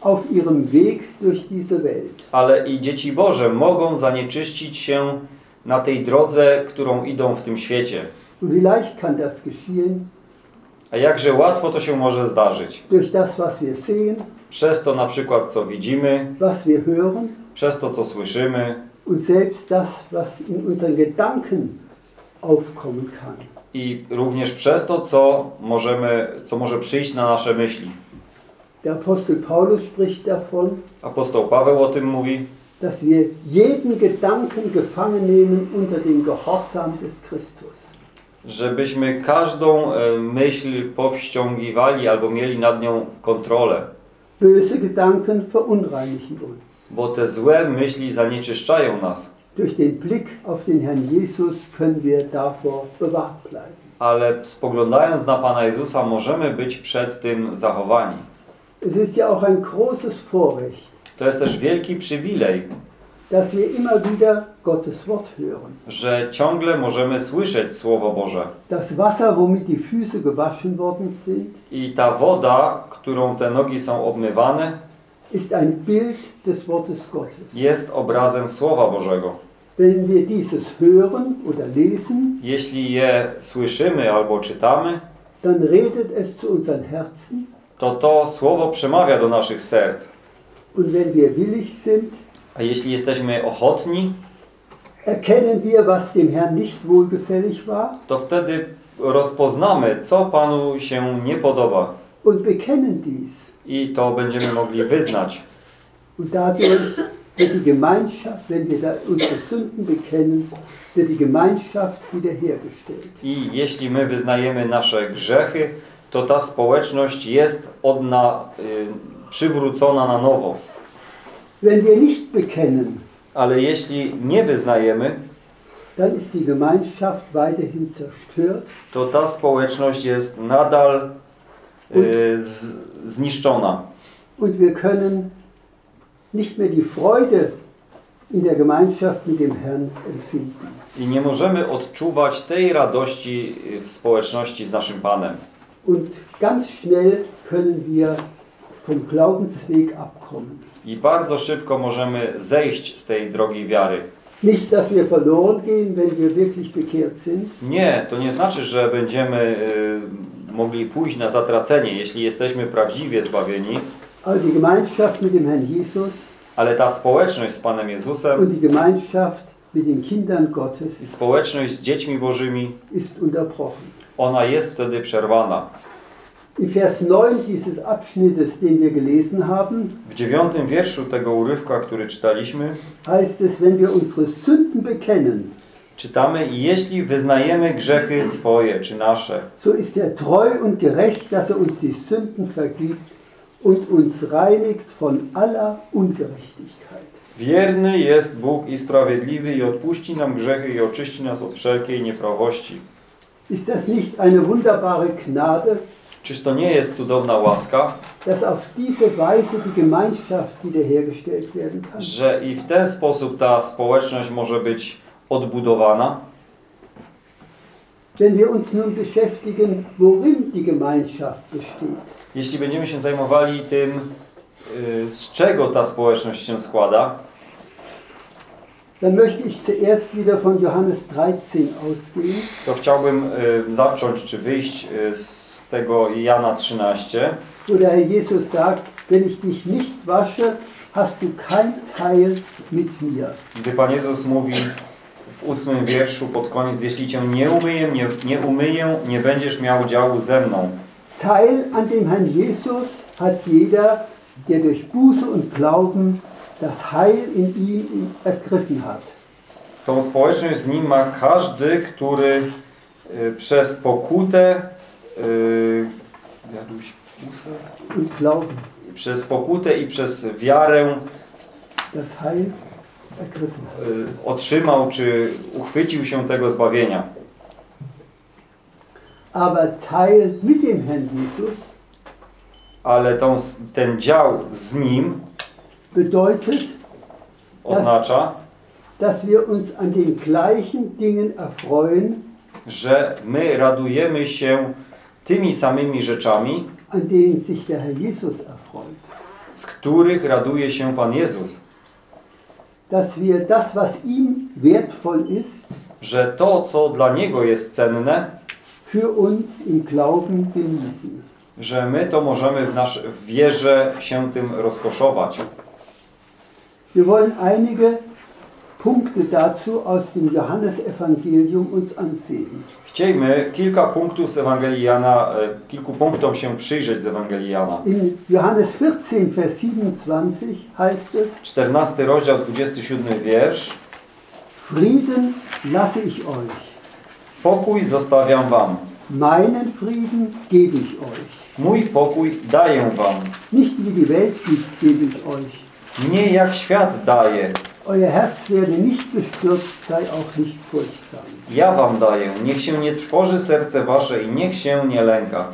[SPEAKER 1] auf ihrem Weg durch diese Welt.
[SPEAKER 2] Ale i dzieci Boże mogą zanieczyścić się na tej drodze, którą idą w tym świecie.
[SPEAKER 1] Und wie leicht kann das geschehen?
[SPEAKER 2] A jakże łatwo to się może zdarzyć.
[SPEAKER 1] Durch das, was wir sehen,
[SPEAKER 2] Przez to na przykład co widzimy,
[SPEAKER 1] was wir hören
[SPEAKER 2] przez to co słyszymy
[SPEAKER 1] und selbst das, was in unseren Gedanken aufkommen kann.
[SPEAKER 2] I również przez to co możemy, co może przyjść na nasze myśli.
[SPEAKER 1] Der Apostel Paulus spricht davon,
[SPEAKER 2] Apostoł Paweł o tym mówi,
[SPEAKER 1] dass wir jeden Gedanken gefangen nehmen unter den Gehorsam des Christus.
[SPEAKER 2] żebyśmy każdą e, myśl powściągiwali albo mieli nad nią kontrolę,
[SPEAKER 1] Böse Gedanken verunreinigen uns.
[SPEAKER 2] bo te złe myśli zanieczyszczają nas.
[SPEAKER 1] Durch den Blick auf den Herrn Jesus können wir davor bewahrt bleiben.
[SPEAKER 2] Ale spoglądając na Pana Jezusa możemy być przed tym zachowani.
[SPEAKER 1] Es ist ja auch ein großes Vorrecht,
[SPEAKER 2] To jest też wielki przywilej,
[SPEAKER 1] dass wir immer wieder Gottes Wort hören.
[SPEAKER 2] że ciągle możemy słyszeć Słowo Boże.
[SPEAKER 1] Das Wasser, womit die Füße gewaschen worden sind,
[SPEAKER 2] I ta woda, którą te nogi są obmywane,
[SPEAKER 1] ist ein Bild des Wortes Gottes.
[SPEAKER 2] jest obrazem Słowa Bożego.
[SPEAKER 1] Wenn wir dieses hören oder lesen,
[SPEAKER 2] Jeśli je słyszymy albo czytamy,
[SPEAKER 1] dann redet es zu unseren Herzen.
[SPEAKER 2] to to Słowo przemawia do naszych serc.
[SPEAKER 1] Und wenn wir willig sind,
[SPEAKER 2] A jeśli jesteśmy ochotni,
[SPEAKER 1] erkennen wir, was dem Herrn nicht wohlgefällig war
[SPEAKER 2] to wtedy rozpoznamy, co Panu się nie podoba.
[SPEAKER 1] und bekennen dies.
[SPEAKER 2] I to będziemy mogli wyznać.
[SPEAKER 1] Und dadurch wird die Gemeinschaft, wenn wir da unsere Sünden bekennen, wird die Gemeinschaft wiederhergestellt.
[SPEAKER 2] I jeśli my wyznajemy nasze grzechy, to ta społeczność jest odna, y, przywrócona na nowo.
[SPEAKER 1] Wenn wir nicht bekennen,
[SPEAKER 2] Ale jeśli nie wyznajemy,
[SPEAKER 1] dann ist die Gemeinschaft weiterhin zerstört
[SPEAKER 2] to ta społeczność jest nadal y, z, zniszczona.
[SPEAKER 1] und wir können nicht mehr die Freude in der Gemeinschaft mit dem Herrn empfinden.
[SPEAKER 2] I nie możemy odczuwać tej radości w społeczności z naszym Panem.
[SPEAKER 1] Und ganz schnell können wir vom Glaubensweg abkommen.
[SPEAKER 2] I bardzo szybko możemy zejść z tej drogi wiary.
[SPEAKER 1] Nicht, dass wir verloren gehen, wenn wir wirklich bekehrt sind,
[SPEAKER 2] Nie, to nie znaczy, że będziemy y, mogli pójść na zatracenie, jeśli jesteśmy prawdziwie zbawieni,
[SPEAKER 1] aber die Gemeinschaft mit dem Herrn Jesus
[SPEAKER 2] ale ta społeczność z Panem Jezusem
[SPEAKER 1] und die Gemeinschaft mit den Kindern Gottes
[SPEAKER 2] i społeczność z dziećmi Bożymi,
[SPEAKER 1] ist unterbrochen.
[SPEAKER 2] ona jest wtedy przerwana.
[SPEAKER 1] In Vers 9 dieses Abschnittes, den wir gelesen haben,
[SPEAKER 2] W dziewiątym wierszu tego urywka, który czytaliśmy,
[SPEAKER 1] heißt es, wenn wir unsere Sünden bekennen,
[SPEAKER 2] czytamy Jeśli wyznajemy grzechy swoje czy nasze,
[SPEAKER 1] so ist er treu und gerecht, dass er uns die Sünden vergibt und uns reinigt von aller Ungerechtigkeit.
[SPEAKER 2] wierny jest Bóg i sprawiedliwy i odpuści nam grzechy i oczyści nas od wszelkiej nieprawości.
[SPEAKER 1] Ist das nicht eine wunderbare Gnade,
[SPEAKER 2] Czyż to nie jest cudowna łaska, że i w ten sposób ta społeczność może być odbudowana?
[SPEAKER 1] Wenn wir uns nun beschäftigen, worin die Gemeinschaft besteht,
[SPEAKER 2] Jeśli będziemy się zajmowali tym, y, z czego ta społeczność się składa,
[SPEAKER 1] dann möchte ich zuerst wieder von Johannes 13 ausgehen.
[SPEAKER 2] to chciałbym y, zacząć czy wyjść y, z tego Jana 13,
[SPEAKER 1] wo der Herr Jesus sagt, wenn ich dich nicht wasche, hast du kein Teil mit mir.
[SPEAKER 2] gdy Pan Jezus mówi w ósmym wierszu pod koniec, jeśli Cię nie umyję, nie, nie umyję, nie będziesz miał działu ze mną.
[SPEAKER 1] Teil an dem Herrn Jesus hat jeder, der durch Buße und Glauben das Heil in ihm ergriffen hat.
[SPEAKER 2] Tą społeczność z Nim ma każdy, który y, przez pokutę y, Przez pokutę i przez wiarę
[SPEAKER 1] das Heil
[SPEAKER 2] otrzymał czy uchwycił się tego zbawienia.
[SPEAKER 1] Aber Teil mit dem Herrn Jesus
[SPEAKER 2] Ale tą, ten dział z nim
[SPEAKER 1] bedeutet,
[SPEAKER 2] oznacza,
[SPEAKER 1] dass wir uns an den gleichen Dingen erfreuen,
[SPEAKER 2] że my radujemy się tymi samymi rzeczami,
[SPEAKER 1] an denen sich der Herr Jesus erfreut.
[SPEAKER 2] z których raduje się Pan Jezus.
[SPEAKER 1] Dass wir das, was ihm wertvoll ist,
[SPEAKER 2] Że to, co dla Niego jest cenne,
[SPEAKER 1] für uns im Glauben genießen.
[SPEAKER 2] że my to możemy w, nasz, w wierze się tym rozkoszować.
[SPEAKER 1] Wir wollen einige Punkte dazu aus dem Johannesevangelium uns ansehen.
[SPEAKER 2] Chciejmy kilka punktów z Ewangelii Jana, e, kilku punktom się przyjrzeć z Ewangelii Jana.
[SPEAKER 1] In Johannes 14, Vers 27 heißt es,
[SPEAKER 2] 14 rozdział, 27 wiersz.
[SPEAKER 1] Frieden lasse ich euch,
[SPEAKER 2] Pokój zostawiam wam.
[SPEAKER 1] meinen Frieden gebe ich euch.
[SPEAKER 2] Mój pokój daję wam.
[SPEAKER 1] Nicht wie die Welt gibt, gebe ich euch.
[SPEAKER 2] Nie jak świat daje.
[SPEAKER 1] Euer Herz werde nicht bestürzt, sei auch nicht furchtsam.
[SPEAKER 2] Ja wam daję. Niech się nie trwoży serce wasze i niech się nie lęka.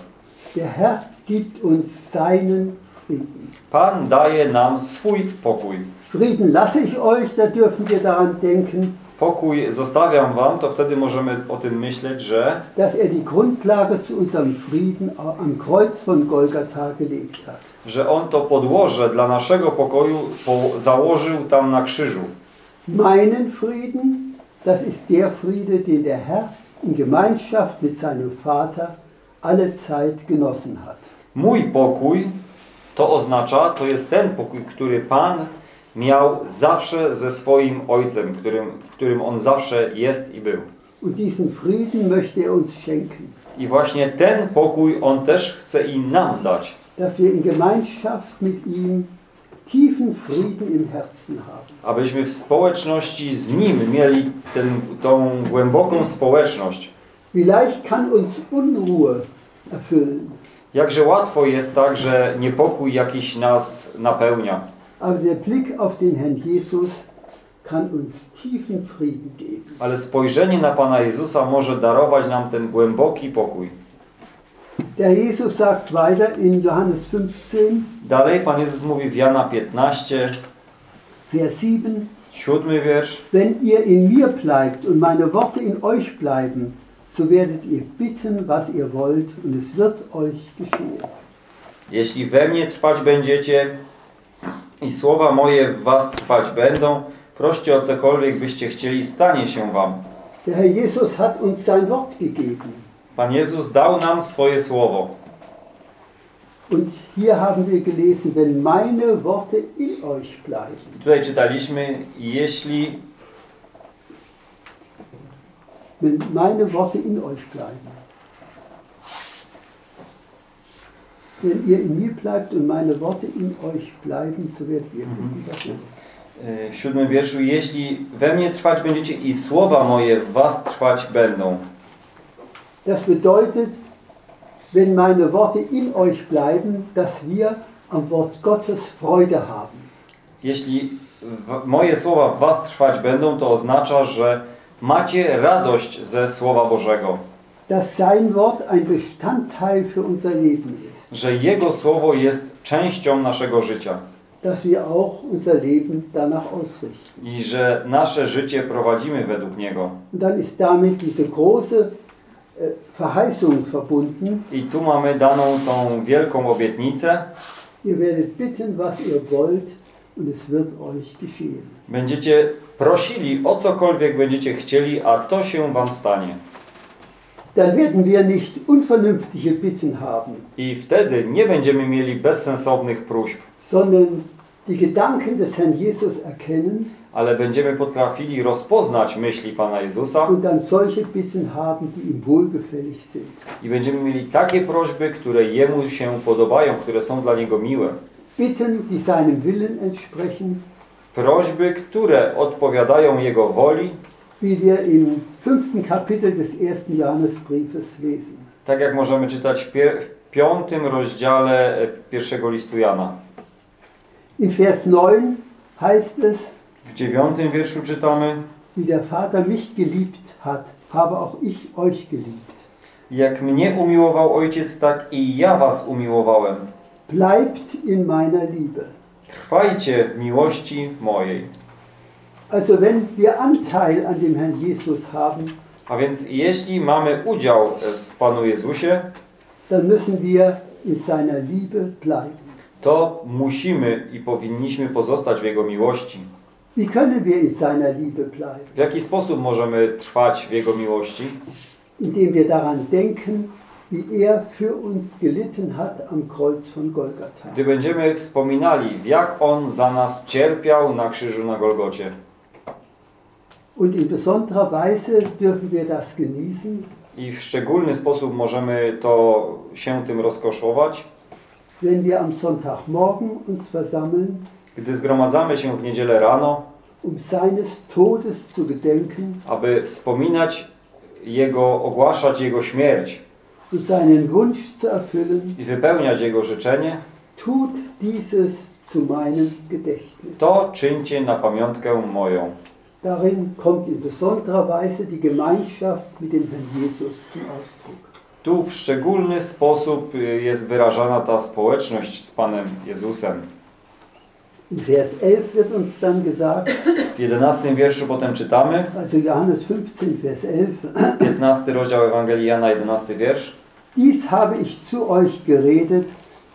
[SPEAKER 1] Der Herr gibt uns seinen Frieden.
[SPEAKER 2] Pan daje nam swój pokój.
[SPEAKER 1] Frieden lasse ich euch, da dürfen wir daran denken,
[SPEAKER 2] Pokój zostawiam wam, to wtedy możemy o tym myśleć, że,
[SPEAKER 1] dass er die Grundlage zu unserem Frieden am Kreuz von Golgatha gelegt hat.
[SPEAKER 2] Że On to podłoże dla naszego pokoju po, założył tam na krzyżu.
[SPEAKER 1] Meinen Frieden, das ist der Friede, den der Herr in Gemeinschaft mit seinem Vater alle Zeit genossen hat.
[SPEAKER 2] Mój pokój to oznacza, to jest ten pokój, który Pan miał zawsze ze swoim Ojcem, którym, którym On zawsze jest i był.
[SPEAKER 1] Und diesen Frieden möchte er uns schenken,
[SPEAKER 2] I właśnie ten pokój On też chce i nam dać,
[SPEAKER 1] dass wir in Gemeinschaft mit ihm tiefen Frieden im Herzen haben.
[SPEAKER 2] abyśmy w społeczności z Nim mieli ten, tą głęboką społeczność.
[SPEAKER 1] Wie leicht kann uns Unruhe erfüllen,
[SPEAKER 2] Jakże łatwo jest tak, że niepokój jakiś nas napełnia,
[SPEAKER 1] aber der Blick auf den Herrn Jesus kann uns tiefen Frieden geben.
[SPEAKER 2] ale spojrzenie na Pana Jezusa może darować nam ten głęboki pokój.
[SPEAKER 1] Der Jesus sagt weiter in Johannes 15,
[SPEAKER 2] Dalej Pan Jezus mówi w Jana 15,
[SPEAKER 1] Vers 7,
[SPEAKER 2] 7 wiersz.
[SPEAKER 1] Wenn ihr in mir bleibt und meine Worte in euch bleiben, so werdet ihr bitten, was ihr wollt, und es wird euch geschehen.
[SPEAKER 2] Jeśli we mnie trwać będziecie i słowa moje w was trwać będą, proście o cokolwiek byście chcieli, stanie się wam.
[SPEAKER 1] Der Herr Jesus hat uns sein Wort gegeben.
[SPEAKER 2] Pan Jezus dał nam swoje słowo.
[SPEAKER 1] Und hier haben wir gelesen, wenn meine Worte in euch bleiben.
[SPEAKER 2] Tutaj czytaliśmy, jeśli,
[SPEAKER 1] Wenn meine Worte in euch bleiben. Wenn ihr in mir bleibt und meine Worte in euch bleiben, so werdet ihr mhm.
[SPEAKER 2] e, w siódmym wierszu, jeśli we mnie trwać będziecie i słowa moje w was trwać będą.
[SPEAKER 1] Das bedeutet, wenn meine Worte in euch bleiben, dass wir am Wort Gottes Freude haben.
[SPEAKER 2] Jeśli moje słowa w was trwać będą, to oznacza, że macie radość ze Słowa Bożego.
[SPEAKER 1] Dass sein Wort ein Bestandteil für unser Leben ist.
[SPEAKER 2] Że Jego Słowo jest częścią naszego życia.
[SPEAKER 1] Dass wir auch unser Leben danach ausrichten.
[SPEAKER 2] I że nasze życie prowadzimy według Niego.
[SPEAKER 1] Und dann ist damit diese große Verheißung verbunden.
[SPEAKER 2] I tu mamy daną tą wielką obietnicę.
[SPEAKER 1] Ihr werdet bitten, was ihr wollt, und es wird euch geschehen.
[SPEAKER 2] Będziecie prosili o cokolwiek będziecie chcieli, a to się wam stanie.
[SPEAKER 1] Dann werden wir nicht unvernünftige Bitten haben,
[SPEAKER 2] I wtedy nie będziemy mieli bezsensownych próśb,
[SPEAKER 1] sondern die Gedanken des Herrn Jesus erkennen
[SPEAKER 2] ale będziemy potrafili rozpoznać myśli Pana Jezusa
[SPEAKER 1] und dann solche Bitten haben, die ihm wohlgefällig sind.
[SPEAKER 2] i będziemy mieli takie prośby, które Jemu się podobają, które są dla Niego miłe.
[SPEAKER 1] Bitten, die seinem Willen entsprechen,
[SPEAKER 2] Prośby, które odpowiadają Jego woli,
[SPEAKER 1] wie wir im fünften Kapitel des ersten Johannesbriefes lesen.
[SPEAKER 2] tak jak możemy czytać w, piątym rozdziale e, pierwszego listu Jana.
[SPEAKER 1] In Vers 9 heißt es,
[SPEAKER 2] W dziewiątym wierszu czytamy
[SPEAKER 1] wie der Vater mich geliebt hat, habe auch ich euch geliebt.
[SPEAKER 2] Jak mnie umiłował Ojciec, tak i ja was umiłowałem.
[SPEAKER 1] Bleibt in meiner Liebe.
[SPEAKER 2] Trwajcie w miłości mojej.
[SPEAKER 1] Also wenn wir Anteil an dem Herrn Jesus haben,
[SPEAKER 2] A więc jeśli mamy udział w Panu Jezusie,
[SPEAKER 1] dann müssen wir in seiner Liebe bleiben.
[SPEAKER 2] To musimy i powinniśmy pozostać w Jego miłości.
[SPEAKER 1] Wie können wir in seiner Liebe bleiben?
[SPEAKER 2] W jaki sposób możemy trwać w Jego miłości?
[SPEAKER 1] Indem wir daran denken, wie er für uns gelitten hat am Kreuz von Golgatha.
[SPEAKER 2] Gdy będziemy wspominali, jak On za nas cierpiał na krzyżu na Golgocie.
[SPEAKER 1] Und in besonderer Weise dürfen wir das genießen,
[SPEAKER 2] I w szczególny sposób możemy to się tym rozkoszować,
[SPEAKER 1] wenn wir am Sonntagmorgen uns versammeln,
[SPEAKER 2] gdy zgromadzamy się w niedzielę rano,
[SPEAKER 1] um seines Todes zu gedenken
[SPEAKER 2] aby wspominać Jego, ogłaszać Jego śmierć
[SPEAKER 1] und seinen Wunsch zu erfüllen,
[SPEAKER 2] i wypełniać Jego życzenie,
[SPEAKER 1] tut dieses zu meinem Gedächtnis.
[SPEAKER 2] to czyńcie na pamiątkę moją.
[SPEAKER 1] Darin kommt in besonderer Weise die Gemeinschaft mit dem Herrn Jesus zum Ausdruck.
[SPEAKER 2] Tu w szczególny sposób y, jest wyrażana ta społeczność z Panem Jezusem.
[SPEAKER 1] Vers 11 wird uns dann gesagt,
[SPEAKER 2] W 11 wierszu potem czytamy,
[SPEAKER 1] also Johannes 15, Vers 11,
[SPEAKER 2] 15 rozdział Ewangelii Jana, 11 wiersz.
[SPEAKER 1] dies habe ich zu euch geredet,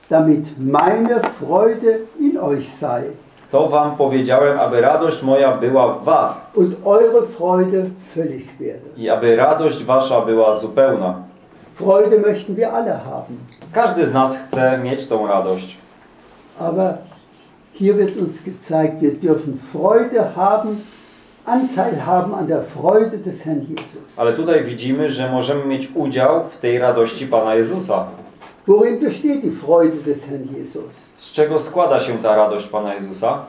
[SPEAKER 1] damit meine Freude in euch sei
[SPEAKER 2] To wam powiedziałem, aby radość moja była w was
[SPEAKER 1] und eure Freude völlig werde.
[SPEAKER 2] i aby radość wasza była zupełna.
[SPEAKER 1] Freude möchten wir alle haben,
[SPEAKER 2] Każdy z nas chce mieć tą radość.
[SPEAKER 1] aber hier wird uns gezeigt, wir dürfen Freude haben, Anteil haben an der Freude des Herrn Jesus.
[SPEAKER 2] Ale tutaj widzimy, że możemy mieć udział w tej radości Pana Jezusa.
[SPEAKER 1] Worin besteht die Freude des Herrn Jesus?
[SPEAKER 2] Z czego składa się ta radość Pana Jezusa?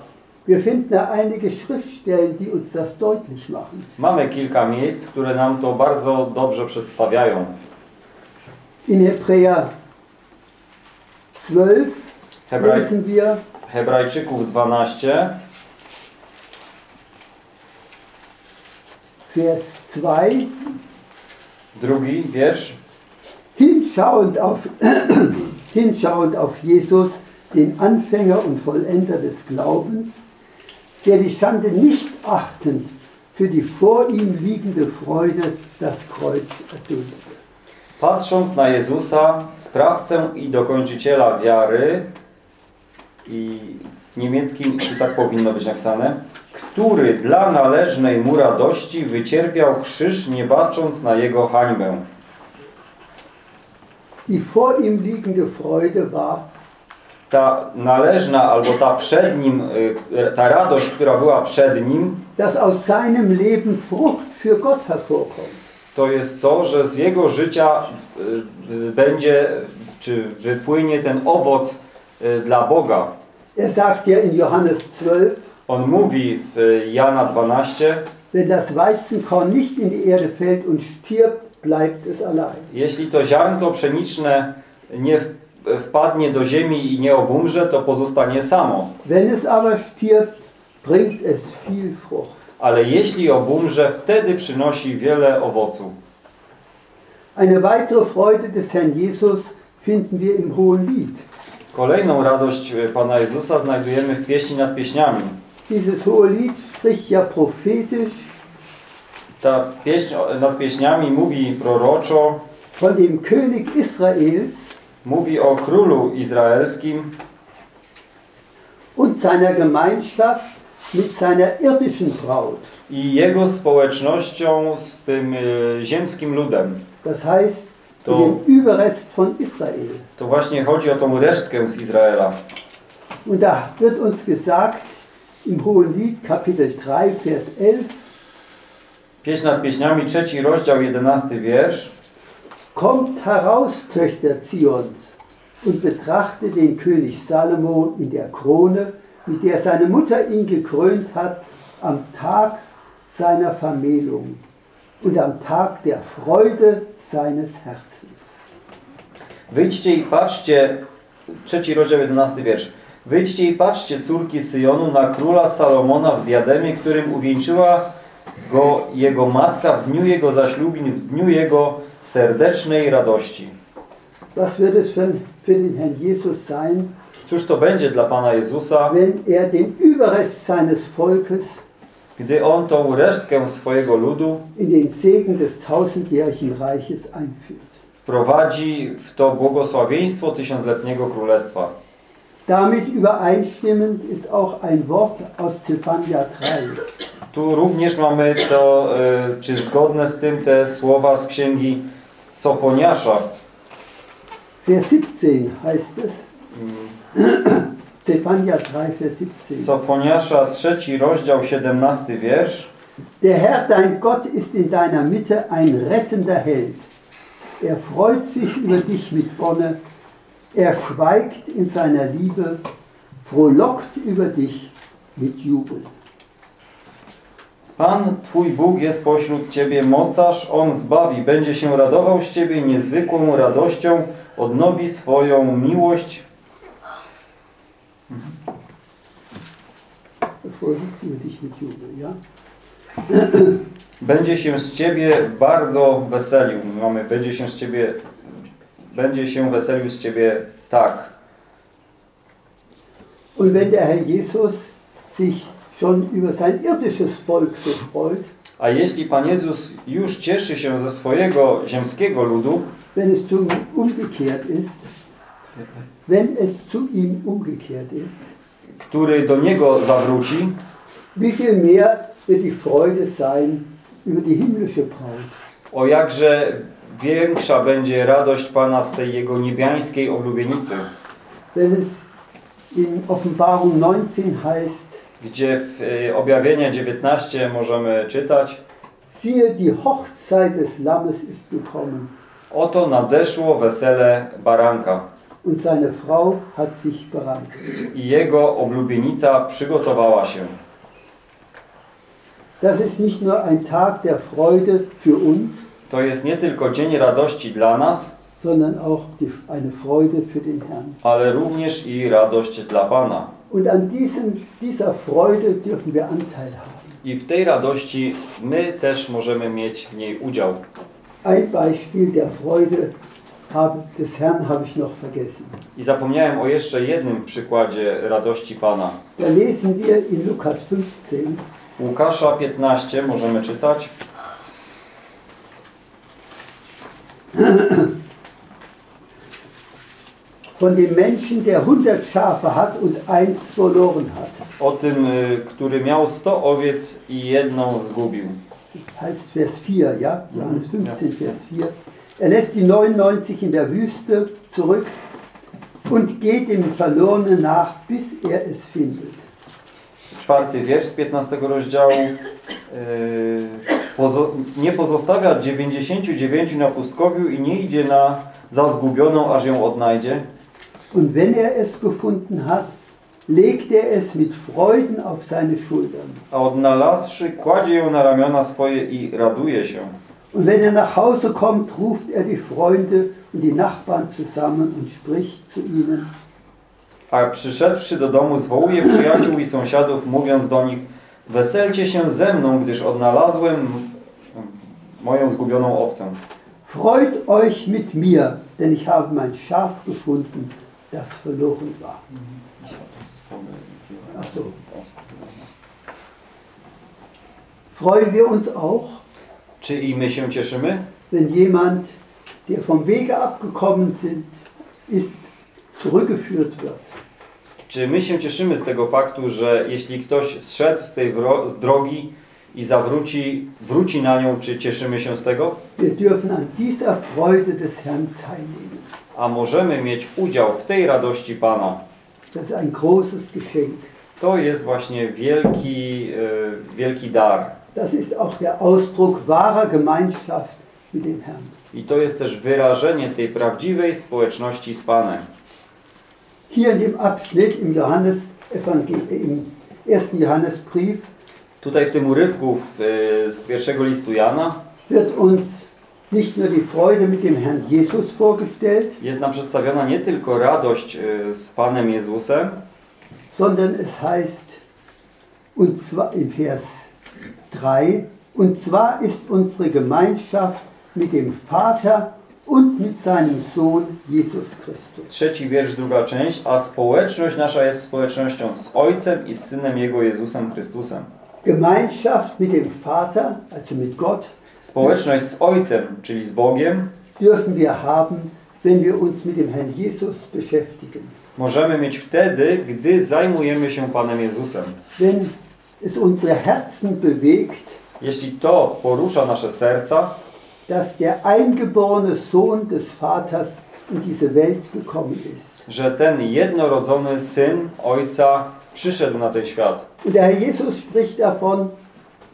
[SPEAKER 1] Wir finden da einige Schriftstellen, die uns das deutlich machen.
[SPEAKER 2] Mamy kilka miejsc, które nam to bardzo dobrze przedstawiają.
[SPEAKER 1] In Hebräer 12
[SPEAKER 2] Hebraj,
[SPEAKER 1] lesen wir,
[SPEAKER 2] Hebrajczyków 12,
[SPEAKER 1] Vers 2,
[SPEAKER 2] drugi wiersz.
[SPEAKER 1] hinschauend auf, hinschauend auf Jesus, den Anfänger und Vollender des Glaubens, der die Schande nicht achtend für die vor ihm liegende Freude das Kreuz erduldete.
[SPEAKER 2] Patrząc na Jezusa, sprawcę i dokończyciela wiary, i w niemieckim tu tak powinno być napisane, który dla należnej mu radości wycierpiał krzyż, nie bacząc na jego hańbę.
[SPEAKER 1] Die vor ihm liegende Freude war,
[SPEAKER 2] Ta należna albo ta przed nim, y, ta radość, która była przed nim,
[SPEAKER 1] dass aus seinem Leben Frucht für Gott hervorkommt.
[SPEAKER 2] To jest to, że z jego życia y, y, będzie, czy wypłynie ten owoc y, dla Boga.
[SPEAKER 1] Er sagt ja in Johannes 12,
[SPEAKER 2] On mówi w Jana 12,
[SPEAKER 1] wenn das Weizenkorn nicht in die Erde fällt und stirbt, bleibt es allein.
[SPEAKER 2] jeśli to ziarnko pszeniczne nie wpadnie do ziemi i nie obumrze, to pozostanie samo.
[SPEAKER 1] Wenn es aber stirbt, bringt es viel Frucht.
[SPEAKER 2] Ale jeśli obumrze, wtedy przynosi wiele owocu.
[SPEAKER 1] Eine weitere Freude des Herrn Jesus finden wir im Hohen Lied.
[SPEAKER 2] Kolejną radość y, Pana Jezusa znajdujemy w pieśni nad pieśniami.
[SPEAKER 1] Dieses Hohe Lied spricht ja prophetisch
[SPEAKER 2] Ta pieśń nad pieśniami mówi proroczo,
[SPEAKER 1] von dem König Israels
[SPEAKER 2] mówi o królu izraelskim
[SPEAKER 1] und seiner Gemeinschaft mit seiner irdischen Braut.
[SPEAKER 2] i jego społecznością z tym y, ziemskim ludem.
[SPEAKER 1] Das heißt,
[SPEAKER 2] To-
[SPEAKER 1] dem Überrest von Israel.
[SPEAKER 2] To właśnie chodzi o tą resztkę z Izraela.
[SPEAKER 1] Und da wird uns gesagt, im Hohen Lied, Kapitel 3, Vers 11,
[SPEAKER 2] Pieśń nad pieśniami, trzeci rozdział, jedenasty wiersz.
[SPEAKER 1] Kommt heraus, Töchter Zions, und betrachtet den König Salomo in der Krone, mit der seine Mutter ihn gekrönt hat, am Tag seiner Vermählung und am Tag der Freude seines Herzens.
[SPEAKER 2] Wyjdźcie i patrzcie, trzeci rozdział, 11 wiersz. Wyjdźcie i patrzcie, córki Syjonu, na króla Salomona w diademie, którym uwieńczyła go jego matka w dniu jego zaślubin, w dniu jego serdecznej radości.
[SPEAKER 1] Was wird es für, für den Herrn Jesus sein,
[SPEAKER 2] Cóż to będzie dla Pana Jezusa,
[SPEAKER 1] er den Überrest seines Volkes
[SPEAKER 2] gdy On tą resztkę swojego ludu
[SPEAKER 1] in den Segen des tausendjährigen Reiches einführt?
[SPEAKER 2] wprowadzi w to błogosławieństwo tysiącletniego królestwa.
[SPEAKER 1] Damit übereinstimmend ist auch ein Wort aus Zephania 3.
[SPEAKER 2] Tu również mamy to, y, czy zgodne z tym te słowa z księgi Sofoniasza.
[SPEAKER 1] Vers 17 heißt es. Zephania 3, Vers 17.
[SPEAKER 2] Sofoniasza, trzeci rozdział, 17 wiersz.
[SPEAKER 1] Der Herr dein Gott ist in deiner Mitte ein rettender Held. Er freut sich über dich mit Wonne. Er schweigt in seiner Liebe, frohlockt über dich mit Jubel.
[SPEAKER 2] Pan, Twój Bóg jest pośród Ciebie mocarz, On zbawi, będzie się radował z Ciebie niezwykłą radością, odnowi swoją miłość
[SPEAKER 1] Er frohlockt über dich mit Jubel, ja?
[SPEAKER 2] Będzie się z Ciebie bardzo weselił. Mamy, będzie się z Ciebie, będzie się weselił z Ciebie tak.
[SPEAKER 1] Und wenn der Herr Jesus sich schon über sein irdisches Volk so freut,
[SPEAKER 2] A jeśli Pan Jezus już cieszy się ze swojego ziemskiego ludu,
[SPEAKER 1] wenn es zu ihm umgekehrt ist, wenn es zu ihm umgekehrt ist,
[SPEAKER 2] który do Niego zawróci,
[SPEAKER 1] wie viel mehr wird die Freude sein über die himmlische Braut?
[SPEAKER 2] o jakże większa będzie radość Pana z tej Jego niebiańskiej oblubienicy,
[SPEAKER 1] Wenn es in Offenbarung 19 heißt,
[SPEAKER 2] gdzie w y, objawienia 19 możemy czytać?
[SPEAKER 1] siehe, die Hochzeit des Lammes ist gekommen.
[SPEAKER 2] Oto nadeszło wesele baranka
[SPEAKER 1] und seine Frau hat sich bereitet.
[SPEAKER 2] i jego oblubienica przygotowała się.
[SPEAKER 1] Das ist nicht nur ein Tag der Freude für uns,
[SPEAKER 2] To jest nie tylko dzień radości dla nas,
[SPEAKER 1] sondern auch die, eine Freude für den Herrn.
[SPEAKER 2] ale również i radość dla Pana.
[SPEAKER 1] Und an diesem, dieser Freude dürfen wir Anteil haben.
[SPEAKER 2] I w tej radości my też możemy mieć w niej udział.
[SPEAKER 1] Ein Beispiel der Freude habe, des Herrn habe ich noch vergessen.
[SPEAKER 2] I zapomniałem o jeszcze jednym przykładzie radości Pana.
[SPEAKER 1] Da lesen wir in Lukas 15,
[SPEAKER 2] Łukasza 15 możemy czytać.
[SPEAKER 1] von dem Menschen, der 100 Schafe hat und eins verloren hat.
[SPEAKER 2] O tym, y, który miał 100 owiec i jedną zgubił.
[SPEAKER 1] Heißt Vers 4, ja? Johannes 15, Vers 4. Er lässt die 99 in der Wüste zurück und geht dem Verlorenen nach, bis er es findet.
[SPEAKER 2] Czwarty wiersz z 15 rozdziału. Yy, pozo nie pozostawia 99 na pustkowiu i nie idzie na za zgubioną, aż ją odnajdzie.
[SPEAKER 1] Und wenn er es gefunden hat, legt er es mit Freuden auf seine Schultern.
[SPEAKER 2] A odnalazłszy, kładzie ją na ramiona swoje i raduje się.
[SPEAKER 1] Und wenn er nach Hause kommt, ruft er die Freunde und die Nachbarn zusammen und spricht zu ihnen.
[SPEAKER 2] A przyszedłszy do domu, zwołuje przyjaciół i sąsiadów, mówiąc do nich Weselcie się ze mną, gdyż odnalazłem moją zgubioną owcę.
[SPEAKER 1] Freut euch mit mir, denn ich habe mein Schaf gefunden, das verloren war. Ach so. Freuen wir uns auch,
[SPEAKER 2] Czy i my się cieszymy?
[SPEAKER 1] wenn jemand, der vom Wege abgekommen sind, ist, zurückgeführt wird.
[SPEAKER 2] Czy my się cieszymy z tego faktu, że jeśli ktoś zszedł z tej z drogi i zawróci, wróci na nią, czy cieszymy się z tego?
[SPEAKER 1] Wir dürfen an dieser Freude des Herrn teilnehmen.
[SPEAKER 2] A możemy mieć udział w tej radości Pana.
[SPEAKER 1] Das ist ein großes Geschenk.
[SPEAKER 2] To jest właśnie wielki, e, wielki dar.
[SPEAKER 1] Das ist auch der Ausdruck wahrer Gemeinschaft mit dem Herrn.
[SPEAKER 2] I to jest też wyrażenie tej prawdziwej społeczności z Panem.
[SPEAKER 1] Hier in dem Abschnitt im Johannes im ersten Johannesbrief
[SPEAKER 2] Tutaj w tym urywku e, z pierwszego listu Jana
[SPEAKER 1] wird uns nicht nur die Freude mit dem Herrn Jesus vorgestellt,
[SPEAKER 2] Jest nam przedstawiona nie tylko radość y, z Panem Jezusem,
[SPEAKER 1] sondern es heißt, und zwar in Vers 3, und zwar ist unsere Gemeinschaft mit dem Vater und mit seinem Sohn Jesus Christus.
[SPEAKER 2] trzeci wiersz, druga część, a społeczność nasza jest społecznością z Ojcem i z Synem Jego Jezusem Chrystusem.
[SPEAKER 1] Gemeinschaft mit dem Vater, also mit Gott,
[SPEAKER 2] Społeczność z Ojcem, czyli z Bogiem,
[SPEAKER 1] dürfen wir haben, wenn wir uns mit dem Herrn Jesus beschäftigen.
[SPEAKER 2] możemy mieć wtedy, gdy zajmujemy się Panem Jezusem.
[SPEAKER 1] Wenn es unsere Herzen bewegt,
[SPEAKER 2] Jeśli to porusza nasze serca,
[SPEAKER 1] dass der eingeborene Sohn des Vaters in diese Welt gekommen ist.
[SPEAKER 2] że ten jednorodzony Syn Ojca przyszedł na ten świat.
[SPEAKER 1] Und der Herr Jesus spricht davon,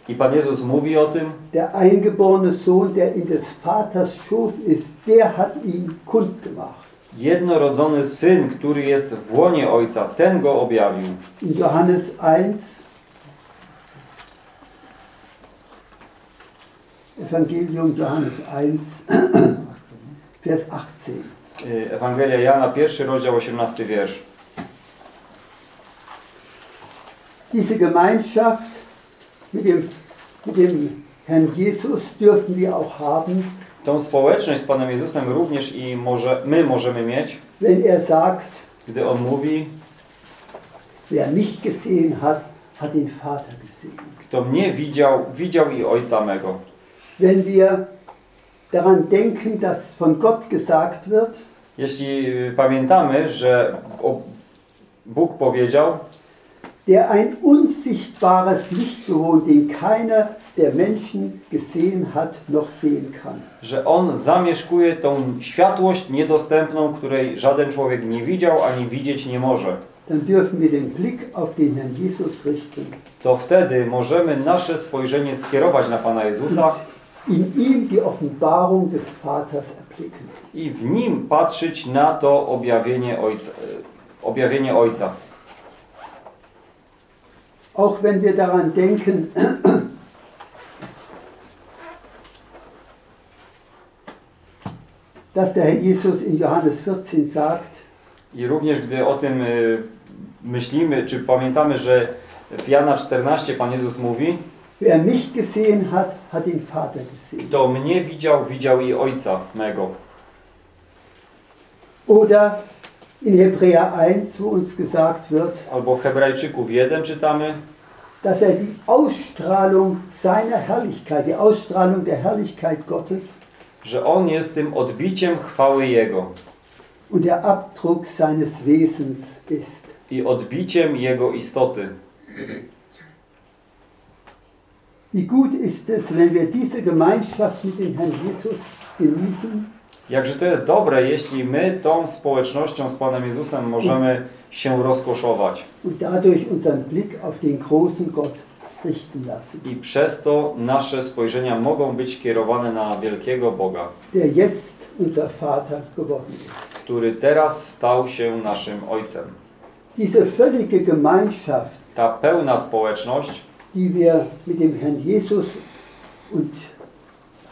[SPEAKER 2] I Pan Jezus mówi o tym,
[SPEAKER 1] der eingeborene Sohn, der in des Vaters Schoß ist, der hat ihn kundgemacht.
[SPEAKER 2] jednorodzony Syn, który jest w łonie Ojca, ten go objawił.
[SPEAKER 1] In Johannes 1, Evangelium Johannes 1, Vers 18.
[SPEAKER 2] Y, Ewangelia Jana, pierwszy rozdział, 18 wiersz.
[SPEAKER 1] Diese Gemeinschaft mit dem, mit dem Herrn Jesus dürfen wir auch haben,
[SPEAKER 2] Tą społeczność z Panem Jezusem również i może, my możemy mieć,
[SPEAKER 1] wenn er sagt,
[SPEAKER 2] gdy On mówi,
[SPEAKER 1] wer mich gesehen hat, hat den Vater gesehen.
[SPEAKER 2] kto mnie widział, widział i Ojca mego.
[SPEAKER 1] Wenn wir daran denken, dass von Gott gesagt wird,
[SPEAKER 2] Jeśli y, pamiętamy, że Bóg powiedział,
[SPEAKER 1] der ein unsichtbares Licht bewohnt, den keiner der Menschen gesehen hat noch sehen kann.
[SPEAKER 2] że On zamieszkuje tą światłość niedostępną, której żaden człowiek nie widział ani widzieć nie może,
[SPEAKER 1] Dann dürfen wir den Blick auf den Herrn Jesus richten.
[SPEAKER 2] to wtedy możemy nasze spojrzenie skierować na Pana Jezusa
[SPEAKER 1] In ihm die Offenbarung des Vaters erblicken.
[SPEAKER 2] i w Nim patrzeć na to objawienie Ojca. e, Objawienie Ojca.
[SPEAKER 1] Auch wenn wir daran denken, dass der Herr Jesus in Johannes 14 sagt,
[SPEAKER 2] I również gdy o tym y, myślimy, czy pamiętamy, że w Jana 14 Pan Jezus mówi,
[SPEAKER 1] wer mich gesehen hat, hat den Vater gesehen.
[SPEAKER 2] kto mnie widział, widział i Ojca mego.
[SPEAKER 1] Oder in Hebräer 1, wo uns gesagt wird,
[SPEAKER 2] Albo w Hebrajczyków 1 czytamy,
[SPEAKER 1] dass er die Ausstrahlung seiner Herrlichkeit, die Ausstrahlung der Herrlichkeit Gottes
[SPEAKER 2] że On jest tym odbiciem chwały Jego
[SPEAKER 1] und der Abdruck seines Wesens ist.
[SPEAKER 2] i odbiciem Jego istoty.
[SPEAKER 1] Wie gut ist es, wenn wir diese Gemeinschaft mit dem Herrn Jesus genießen
[SPEAKER 2] Jakże to jest dobre, jeśli my tą społecznością z Panem Jezusem możemy się rozkoszować
[SPEAKER 1] und dadurch unseren Blick auf den großen Gott richten lassen,
[SPEAKER 2] i przez to nasze spojrzenia mogą być kierowane na wielkiego Boga,
[SPEAKER 1] der jetzt unser Vater geworden ist.
[SPEAKER 2] który teraz stał się naszym Ojcem.
[SPEAKER 1] Diese völlige Gemeinschaft,
[SPEAKER 2] Ta pełna społeczność,
[SPEAKER 1] die wir mit dem Herrn Jesus und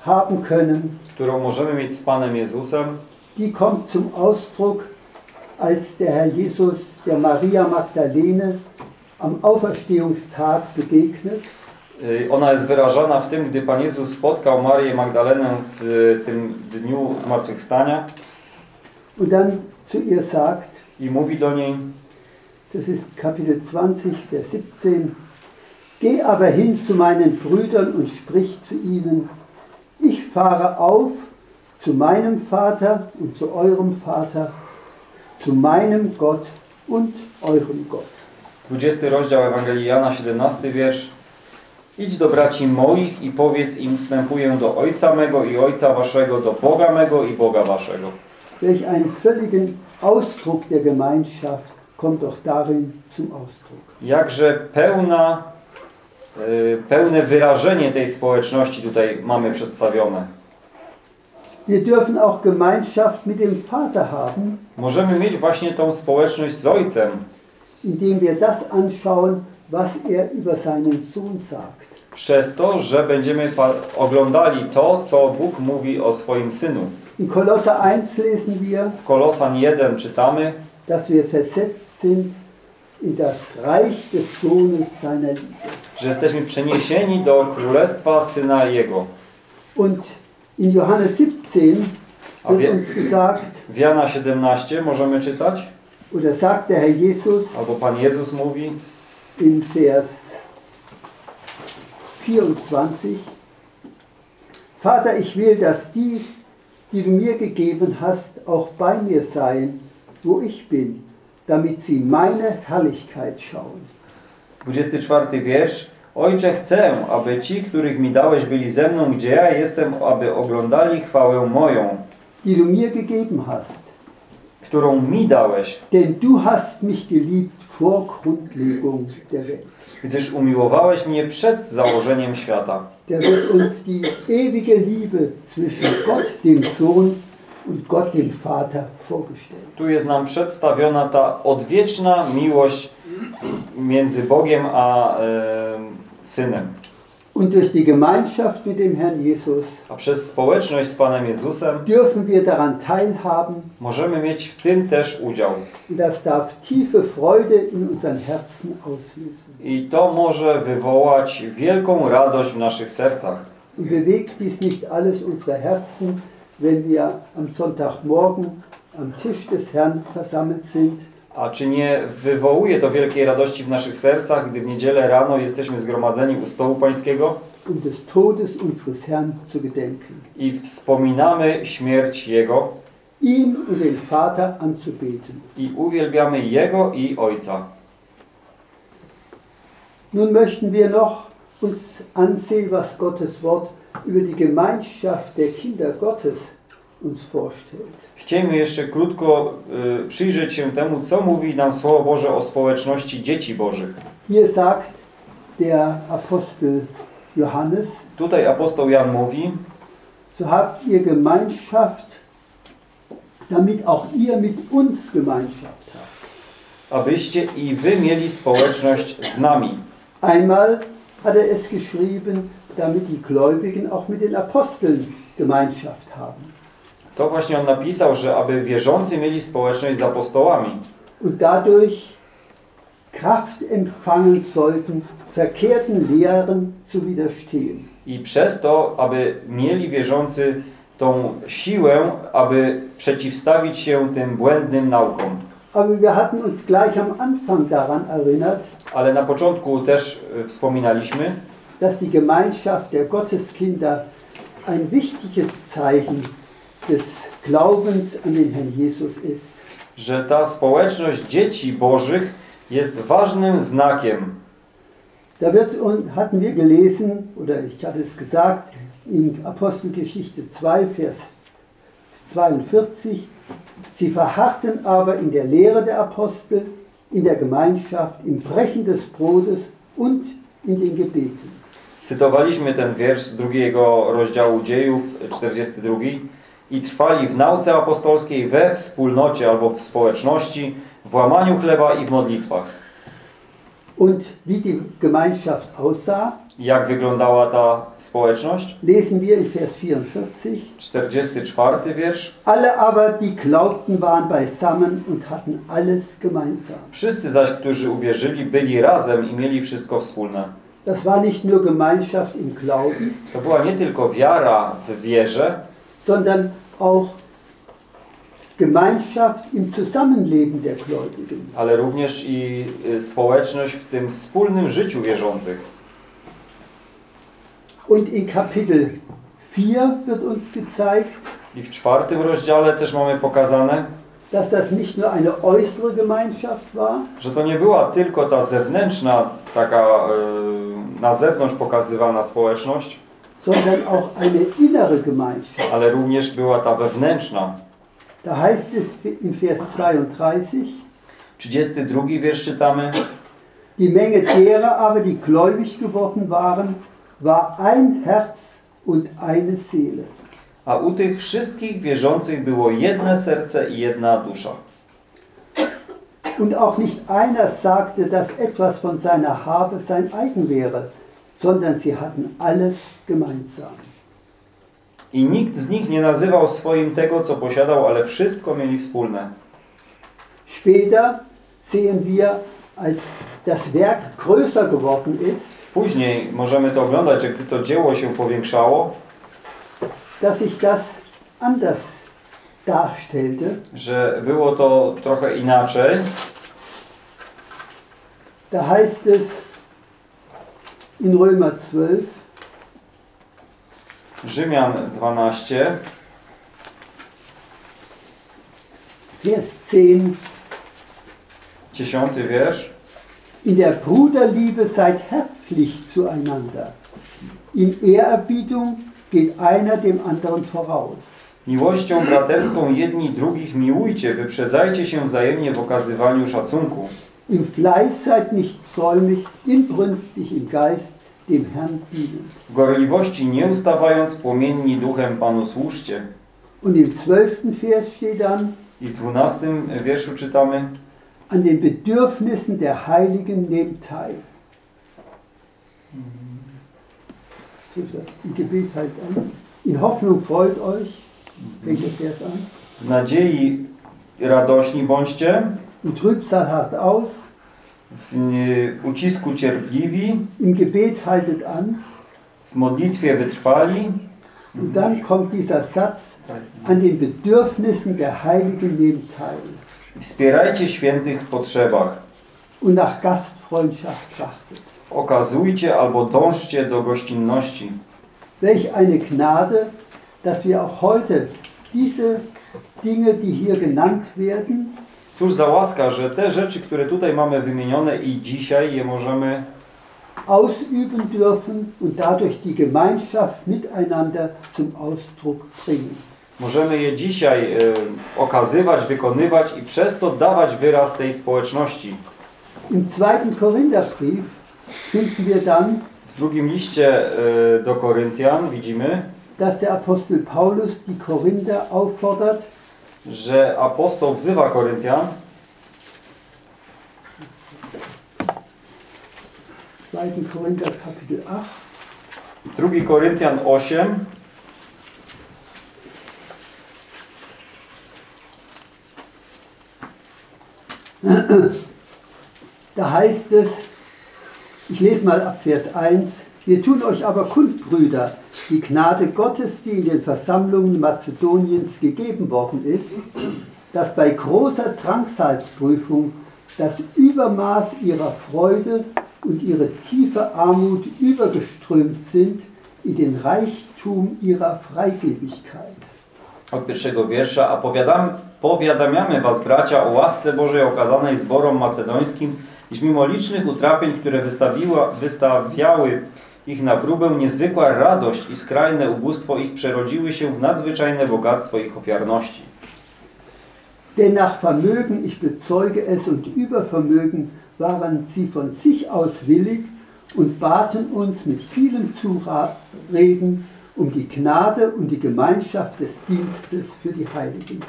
[SPEAKER 1] haben können,
[SPEAKER 2] którą możemy mieć z Panem Jezusem,
[SPEAKER 1] die kommt zum Ausdruck, als der Herr Jesus der Maria Magdalene am Auferstehungstag begegnet.
[SPEAKER 2] Ona jest wyrażana w tym, gdy Pan Jezus spotkał Marię Magdalenę w tym dniu zmartwychwstania.
[SPEAKER 1] Und dann zu ihr sagt,
[SPEAKER 2] i mówi do niej,
[SPEAKER 1] das ist Kapitel 20, Vers 17, Geh aber hin zu meinen Brüdern und sprich zu ihnen, ich fahre auf zu meinem Vater und zu eurem Vater, zu meinem Gott und eurem Gott.
[SPEAKER 2] 20 rozdział Ewangelii Jana, 17 wiersz. Idź do braci moich i powiedz im, wstępuję do Ojca mego i Ojca waszego, do Boga mego i Boga waszego.
[SPEAKER 1] Welch einen völligen Ausdruck der Gemeinschaft kommt auch darin zum Ausdruck.
[SPEAKER 2] Jakże pełna, pełne wyrażenie tej społeczności tutaj mamy przedstawione.
[SPEAKER 1] Wir dürfen auch Gemeinschaft mit dem Vater haben,
[SPEAKER 2] Możemy mieć właśnie tą społeczność z Ojcem,
[SPEAKER 1] indem wir das anschauen, was er über seinen Sohn sagt.
[SPEAKER 2] przez to, że będziemy oglądali to, co Bóg mówi o swoim Synu.
[SPEAKER 1] In Kolosser 1 lesen wir,
[SPEAKER 2] W Kolosan 1 czytamy,
[SPEAKER 1] dass wir versetzt sind
[SPEAKER 2] że jesteśmy przeniesieni do Królestwa Syna Jego.
[SPEAKER 1] Und in Johannes 17
[SPEAKER 2] A
[SPEAKER 1] wird uns gesagt,
[SPEAKER 2] w Jana 17 możemy czytać,
[SPEAKER 1] oder sagt der Herr Jesus
[SPEAKER 2] albo Pan Jezus mówi.
[SPEAKER 1] in Vers 24, Vater, ich will, dass die, die du mir gegeben hast, auch bei mir seien, wo ich bin, damit sie meine Herrlichkeit schauen.
[SPEAKER 2] 24 wiersz. Ojcze, chcę, aby ci, których mi dałeś, byli ze mną, gdzie ja jestem, aby oglądali chwałę moją,
[SPEAKER 1] die du mir gegeben hast.
[SPEAKER 2] którą mi dałeś,
[SPEAKER 1] Denn du hast mich geliebt vor Grundlegung der Welt.
[SPEAKER 2] gdyż umiłowałeś mnie przed założeniem świata.
[SPEAKER 1] Der wird uns die ewige Liebe zwischen Gott, dem Sohn, und Gott, dem Vater, vorgestellt.
[SPEAKER 2] Tu jest nam przedstawiona ta odwieczna miłość między Bogiem a e, Synem.
[SPEAKER 1] Und durch die Gemeinschaft mit dem Herrn Jesus
[SPEAKER 2] A przez społeczność z Panem Jezusem
[SPEAKER 1] dürfen wir daran teilhaben
[SPEAKER 2] możemy mieć w tym też udział.
[SPEAKER 1] das darf tiefe Freude in unseren Herzen auslösen.
[SPEAKER 2] I to może wywołać wielką radość w naszych sercach.
[SPEAKER 1] Bewegt dies nicht alles unsere Herzen, wenn wir am Sonntagmorgen am Tisch des Herrn versammelt sind
[SPEAKER 2] A czy nie wywołuje to wielkiej radości w naszych sercach, gdy w niedzielę rano jesteśmy zgromadzeni u stołu pańskiego
[SPEAKER 1] um des Todes unseres Herrn zu gedenken,
[SPEAKER 2] i wspominamy śmierć Jego
[SPEAKER 1] ihn und den Vater anzubeten.
[SPEAKER 2] i uwielbiamy Jego i Ojca.
[SPEAKER 1] Nun möchten wir noch uns ansehen, was Gottes Wort über die Gemeinschaft der Kinder Gottes uns vorstellt.
[SPEAKER 2] Chcielibyśmy jeszcze krótko y, przyjrzeć się temu, co mówi nam Słowo Boże o społeczności dzieci Bożych.
[SPEAKER 1] Hier sagt der Apostel Johannes,
[SPEAKER 2] Tutaj apostoł Jan mówi,
[SPEAKER 1] so habt ihr Gemeinschaft, damit auch ihr mit uns Gemeinschaft habt.
[SPEAKER 2] abyście i wy mieli społeczność z nami.
[SPEAKER 1] Einmal hat er es geschrieben, damit die Gläubigen auch mit den Aposteln Gemeinschaft haben.
[SPEAKER 2] To właśnie on napisał, że aby wierzący mieli społeczność z apostołami.
[SPEAKER 1] und dadurch Kraft empfangen sollten, verkehrten Lehren zu widerstehen.
[SPEAKER 2] I przez to, aby mieli wierzący tą siłę, aby przeciwstawić się tym błędnym naukom.
[SPEAKER 1] Aber wir hatten uns gleich am Anfang daran erinnert,
[SPEAKER 2] Ale na początku też y, wspominaliśmy,
[SPEAKER 1] dass die Gemeinschaft der Gotteskinder ein wichtiges Zeichen des Glaubens an den Herrn Jesus ist.
[SPEAKER 2] że ta społeczność dzieci bożych jest ważnym znakiem.
[SPEAKER 1] Da wird, hatten wir gelesen, oder ich hatte es gesagt, in Apostelgeschichte 2, Vers 42, sie verharrten aber in der Lehre der Apostel, in der Gemeinschaft, im Brechen des Brotes und in den Gebeten.
[SPEAKER 2] Cytowaliśmy ten wiersz z drugiego rozdziału dziejów, 42. I trwali w nauce apostolskiej we wspólnocie albo w społeczności, w łamaniu chleba i w modlitwach.
[SPEAKER 1] Und wie die Gemeinschaft aussah,
[SPEAKER 2] Jak wyglądała ta społeczność?
[SPEAKER 1] lesen wir in Vers 44.
[SPEAKER 2] 44 wiersz.
[SPEAKER 1] Alle aber, die glaubten, waren beisammen und hatten alles gemeinsam.
[SPEAKER 2] Wszyscy zaś, którzy uwierzyli, byli razem i mieli wszystko wspólne.
[SPEAKER 1] Das war nicht nur Gemeinschaft im Glauben,
[SPEAKER 2] To była nie tylko wiara w wierze,
[SPEAKER 1] sondern auch Gemeinschaft im Zusammenleben der Gläubigen.
[SPEAKER 2] ale również i y, społeczność w tym wspólnym życiu wierzących.
[SPEAKER 1] Und in Kapitel 4 wird uns gezeigt,
[SPEAKER 2] I w czwartym rozdziale też mamy pokazane,
[SPEAKER 1] dass das nicht nur eine äußere Gemeinschaft war,
[SPEAKER 2] że to nie była tylko ta zewnętrzna, taka y, na zewnątrz pokazywana społeczność,
[SPEAKER 1] sondern auch eine innere Gemeinschaft.
[SPEAKER 2] ale również była ta wewnętrzna.
[SPEAKER 1] Da heißt es in Vers 32,
[SPEAKER 2] 32 wiersz czytamy.
[SPEAKER 1] die Menge derer aber, die gläubig geworden waren, war ein Herz und eine Seele.
[SPEAKER 2] A u tych wszystkich wierzących było jedne serce i jedna dusza.
[SPEAKER 1] Und auch nicht einer sagte, dass etwas von seiner Habe sein eigen wäre, sondern sie hatten alles gemeinsam.
[SPEAKER 2] I nikt z nich nie nazywał swoim tego, co posiadał, ale wszystko mieli wspólne.
[SPEAKER 1] Später sehen wir, als das Werk größer geworden ist,
[SPEAKER 2] Później możemy to oglądać, gdy to dzieło się powiększało,
[SPEAKER 1] dass sich das anders darstellte.
[SPEAKER 2] że było to trochę inaczej.
[SPEAKER 1] Da heißt es in Römer 12,
[SPEAKER 2] Rzymian 12,
[SPEAKER 1] Vers 10,
[SPEAKER 2] 10 wiersz.
[SPEAKER 1] in der Bruderliebe seid herzlich zueinander. In Ehrerbietung geht einer dem anderen voraus.
[SPEAKER 2] Miłością braterską jedni drugich miłujcie, wyprzedzajcie się wzajemnie w okazywaniu szacunku.
[SPEAKER 1] Im Fleiß seid nicht säumig, inbrünstig im Geist, dem Herrn dienen.
[SPEAKER 2] W gorliwości nie ustawając, płomienni duchem Panu służcie.
[SPEAKER 1] Und im zwölften Vers steht dann,
[SPEAKER 2] I w 12 wierszu czytamy,
[SPEAKER 1] an den Bedürfnissen der Heiligen nehmt teil. Im Gebet halt an. In Hoffnung freut euch. Vers an.
[SPEAKER 2] w nadziei radośni bądźcie,
[SPEAKER 1] In Trübsal hart aus.
[SPEAKER 2] w ucisku cierpliwi,
[SPEAKER 1] Im Gebet haltet an.
[SPEAKER 2] w modlitwie wytrwali.
[SPEAKER 1] Und dann kommt dieser Satz, an den Bedürfnissen der Heiligen nehmt teil.
[SPEAKER 2] Wspierajcie świętych w potrzebach.
[SPEAKER 1] Und nach Gastfreundschaft trachtet.
[SPEAKER 2] Okazujcie albo dążcie do gościnności.
[SPEAKER 1] Welch eine Gnade, dass wir auch heute diese Dinge, die hier genannt werden,
[SPEAKER 2] Cóż za łaska, że te rzeczy, które tutaj mamy wymienione i dzisiaj je możemy
[SPEAKER 1] ausüben dürfen und dadurch die Gemeinschaft miteinander zum Ausdruck bringen.
[SPEAKER 2] Możemy je dzisiaj e, okazywać, wykonywać i przez to dawać wyraz tej społeczności.
[SPEAKER 1] Im zweiten Korintherbrief finden wir dann,
[SPEAKER 2] W drugim liście e, do Koryntian widzimy,
[SPEAKER 1] dass der Apostel Paulus die Korinther auffordert,
[SPEAKER 2] że apostoł wzywa Koryntian.
[SPEAKER 1] 2. Korinther Kapitel 8,
[SPEAKER 2] 2 Koryntian 8,
[SPEAKER 1] da heißt es, ich lese mal ab Vers 1, wir tun euch aber kund, Brüder, die Gnade Gottes, die in den Versammlungen Mazedoniens gegeben worden ist, dass bei großer Drangsalsprüfung das Übermaß ihrer Freude und ihre tiefe Armut übergeströmt sind in den Reichtum ihrer Freigebigkeit.
[SPEAKER 2] od pierwszego wiersza, a powiadam, powiadamiamy was, bracia, o łasce Bożej okazanej zborom macedońskim, iż mimo licznych utrapień, które wystawiła, wystawiały ich na próbę, niezwykła radość i skrajne ubóstwo ich przerodziły się w nadzwyczajne bogactwo ich ofiarności.
[SPEAKER 1] Denn nach Vermögen, ich bezeuge es, und Übervermögen waren sie von sich aus willig und baten uns mit vielem Zureden um die Gnade und die Gemeinschaft des Dienstes für die Heiligen.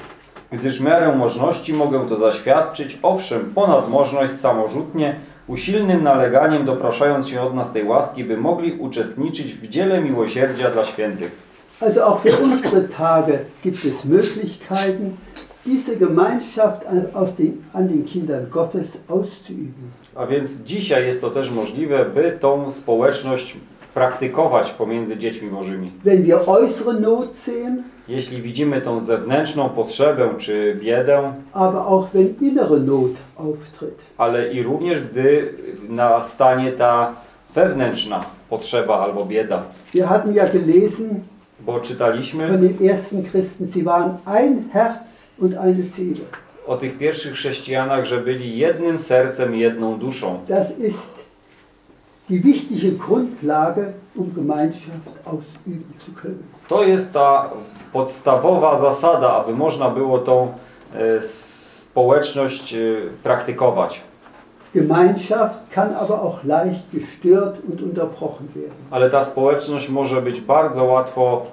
[SPEAKER 2] Gdyż miarę możności mogę to zaświadczyć, owszem, ponad możność samorzutnie, usilnym naleganiem dopraszając się od nas tej łaski, by mogli uczestniczyć w dziele miłosierdzia dla świętych.
[SPEAKER 1] Also auch für unsere Tage gibt es Möglichkeiten, diese Gemeinschaft an, aus den, an den Kindern Gottes auszuüben.
[SPEAKER 2] A więc dzisiaj jest to też możliwe, by tą społeczność praktykować pomiędzy dziećmi Bożymi.
[SPEAKER 1] Wenn wir äußere Not sehen,
[SPEAKER 2] Jeśli widzimy tą zewnętrzną potrzebę czy biedę,
[SPEAKER 1] aber auch wenn innere Not auftritt.
[SPEAKER 2] ale i również gdy nastanie ta wewnętrzna potrzeba albo bieda.
[SPEAKER 1] Wir hatten ja gelesen,
[SPEAKER 2] Bo czytaliśmy
[SPEAKER 1] von den ersten Christen, sie waren ein Herz und eine Seele.
[SPEAKER 2] o tych pierwszych chrześcijanach, że byli jednym sercem, jedną duszą.
[SPEAKER 1] Das ist die wichtige Grundlage, um Gemeinschaft ausüben zu können.
[SPEAKER 2] To jest ta podstawowa zasada, aby można było tą e, społeczność e, praktykować.
[SPEAKER 1] Gemeinschaft kann aber auch leicht gestört und unterbrochen werden.
[SPEAKER 2] Ale ta społeczność może być bardzo łatwo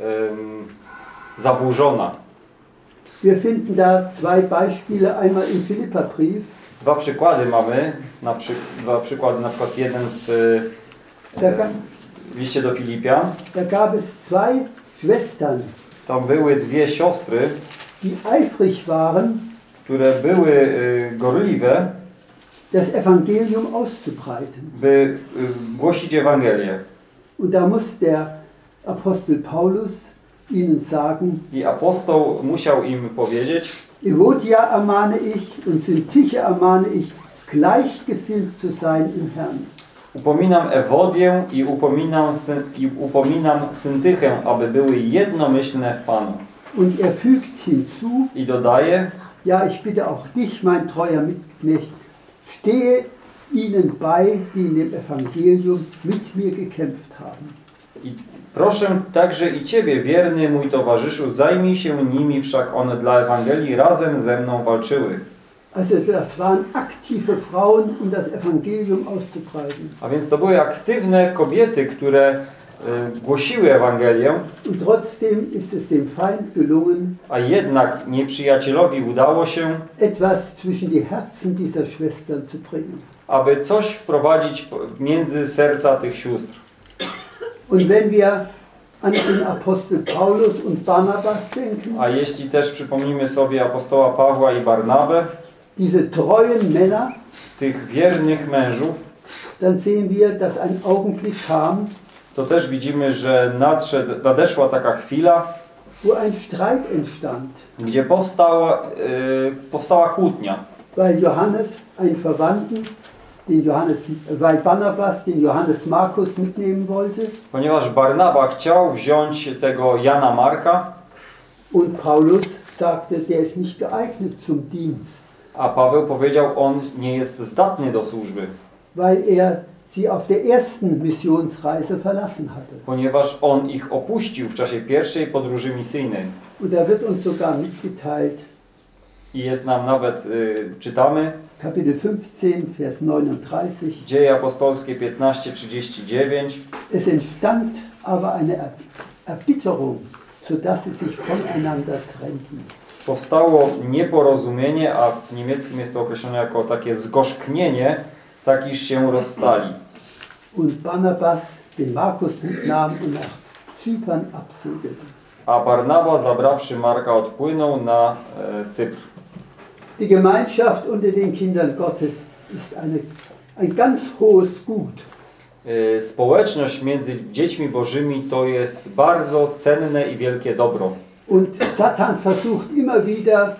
[SPEAKER 2] em, zaburzona.
[SPEAKER 1] Wir finden da zwei Beispiele, einmal im Philipperbrief,
[SPEAKER 2] Dwa przykłady mamy, na przy, dwa przykłady, na przykład jeden w
[SPEAKER 1] ga-
[SPEAKER 2] W liście do Filipian.
[SPEAKER 1] da gab es zwei Schwestern,
[SPEAKER 2] Tam były dwie siostry,
[SPEAKER 1] die eifrig waren,
[SPEAKER 2] które były y, gorliwe,
[SPEAKER 1] das Evangelium auszubreiten.
[SPEAKER 2] by y, głosić Ewangelię.
[SPEAKER 1] Und da muss der Apostel Paulus ihnen sagen,
[SPEAKER 2] I apostoł musiał im powiedzieć,
[SPEAKER 1] Evodia ermahne ich und Syntyche ermahne ich, gleichgesinnt zu sein im Herrn.
[SPEAKER 2] upominam Ewodię i upominam, i upominam Syntychę, aby były jednomyślne w Panu.
[SPEAKER 1] Und er fügt hinzu,
[SPEAKER 2] I dodaje,
[SPEAKER 1] ja, ich bitte auch dich, mein treuer Mitknecht, stehe ihnen bei, die in dem Evangelium mit mir gekämpft haben.
[SPEAKER 2] I proszę także i Ciebie, wierny mój towarzyszu, zajmij się nimi, wszak one dla Ewangelii razem ze mną walczyły.
[SPEAKER 1] Also das waren aktive Frauen, um das Evangelium auszubreiten.
[SPEAKER 2] A więc to były aktywne kobiety, które y, głosiły Ewangelię,
[SPEAKER 1] Und trotzdem ist es dem Feind gelungen,
[SPEAKER 2] a jednak nieprzyjacielowi udało się,
[SPEAKER 1] etwas zwischen die Herzen dieser Schwestern zu bringen.
[SPEAKER 2] aby coś wprowadzić między serca tych sióstr.
[SPEAKER 1] Und wenn wir an den Apostel Paulus und Barnabas denken,
[SPEAKER 2] A jeśli też przypomnimy sobie apostoła Pawła i Barnabę,
[SPEAKER 1] diese treuen Männer,
[SPEAKER 2] tych wiernych mężów,
[SPEAKER 1] dann sehen wir, dass ein Augenblick kam,
[SPEAKER 2] to też widzimy, że nadszedł, nadeszła taka chwila,
[SPEAKER 1] wo ein Streit entstand,
[SPEAKER 2] gdzie powstała, y, powstała kłótnia.
[SPEAKER 1] weil Johannes einen Verwandten, den Johannes, weil Barnabas den Johannes Markus mitnehmen wollte
[SPEAKER 2] Ponieważ Barnaba chciał wziąć tego Jana Marka,
[SPEAKER 1] und Paulus sagte, der ist nicht geeignet zum Dienst,
[SPEAKER 2] a Paweł powiedział, on nie jest zdatny do służby,
[SPEAKER 1] weil er sie auf der ersten Missionsreise verlassen hatte.
[SPEAKER 2] ponieważ on ich opuścił w czasie pierwszej podróży misyjnej.
[SPEAKER 1] Und da wird uns sogar mitgeteilt,
[SPEAKER 2] I jest nam nawet, y, czytamy,
[SPEAKER 1] Kapitel 15, Vers 39,
[SPEAKER 2] Dzieje apostolskie 15:39.
[SPEAKER 1] es entstand aber eine Er- Erbitterung, sodass sie sich voneinander trennten.
[SPEAKER 2] Powstało nieporozumienie, a w niemieckim jest to określone jako takie zgorzknienie, tak iż się rozstali.
[SPEAKER 1] Und Barnabas den Markus mitnahm und nach Zypern absegelte.
[SPEAKER 2] A Barnaba, zabrawszy Marka, odpłynął na e, Cypr.
[SPEAKER 1] Die Gemeinschaft unter den Kindern Gottes ist eine, ein ganz hohes Gut.
[SPEAKER 2] E, Społeczność między dziećmi bożymi to jest bardzo cenne i wielkie dobro.
[SPEAKER 1] Und Satan versucht immer wieder,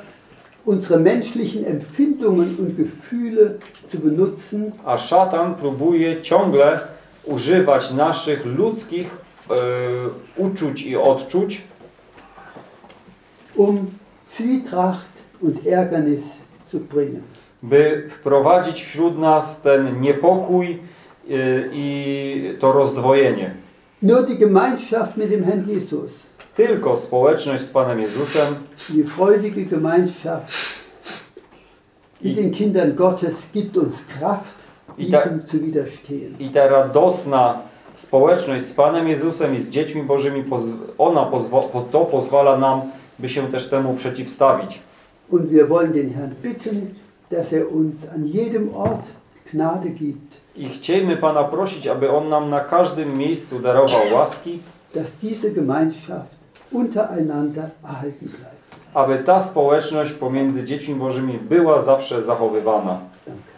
[SPEAKER 1] unsere menschlichen Empfindungen und Gefühle zu benutzen,
[SPEAKER 2] A szatan próbuje ciągle używać naszych ludzkich e, uczuć i odczuć,
[SPEAKER 1] um Zwietracht und Ärgernis zu bringen.
[SPEAKER 2] by wprowadzić wśród nas ten niepokój e, i to rozdwojenie.
[SPEAKER 1] Nur die Gemeinschaft mit dem Herrn Jesus,
[SPEAKER 2] Tylko społeczność z Panem Jezusem
[SPEAKER 1] die freudige Gemeinschaft mit den Kindern Gottes gibt uns Kraft,
[SPEAKER 2] I ta-
[SPEAKER 1] zu widerstehen.
[SPEAKER 2] i ta radosna społeczność z Panem Jezusem i z dziećmi Bożymi, ona pozwo- po- to pozwala nam, by się też temu przeciwstawić.
[SPEAKER 1] Und wir wollen den Herrn bitten, dass er uns an jedem Ort Gnade gibt,
[SPEAKER 2] I chcielibyśmy Pana prosić, aby On nam na każdym miejscu darował łaski,
[SPEAKER 1] dass diese Gemeinschaft untereinander erhalten bleibt.
[SPEAKER 2] aby ta społeczność pomiędzy dziećmi Bożymi była zawsze zachowywana.
[SPEAKER 1] Danke.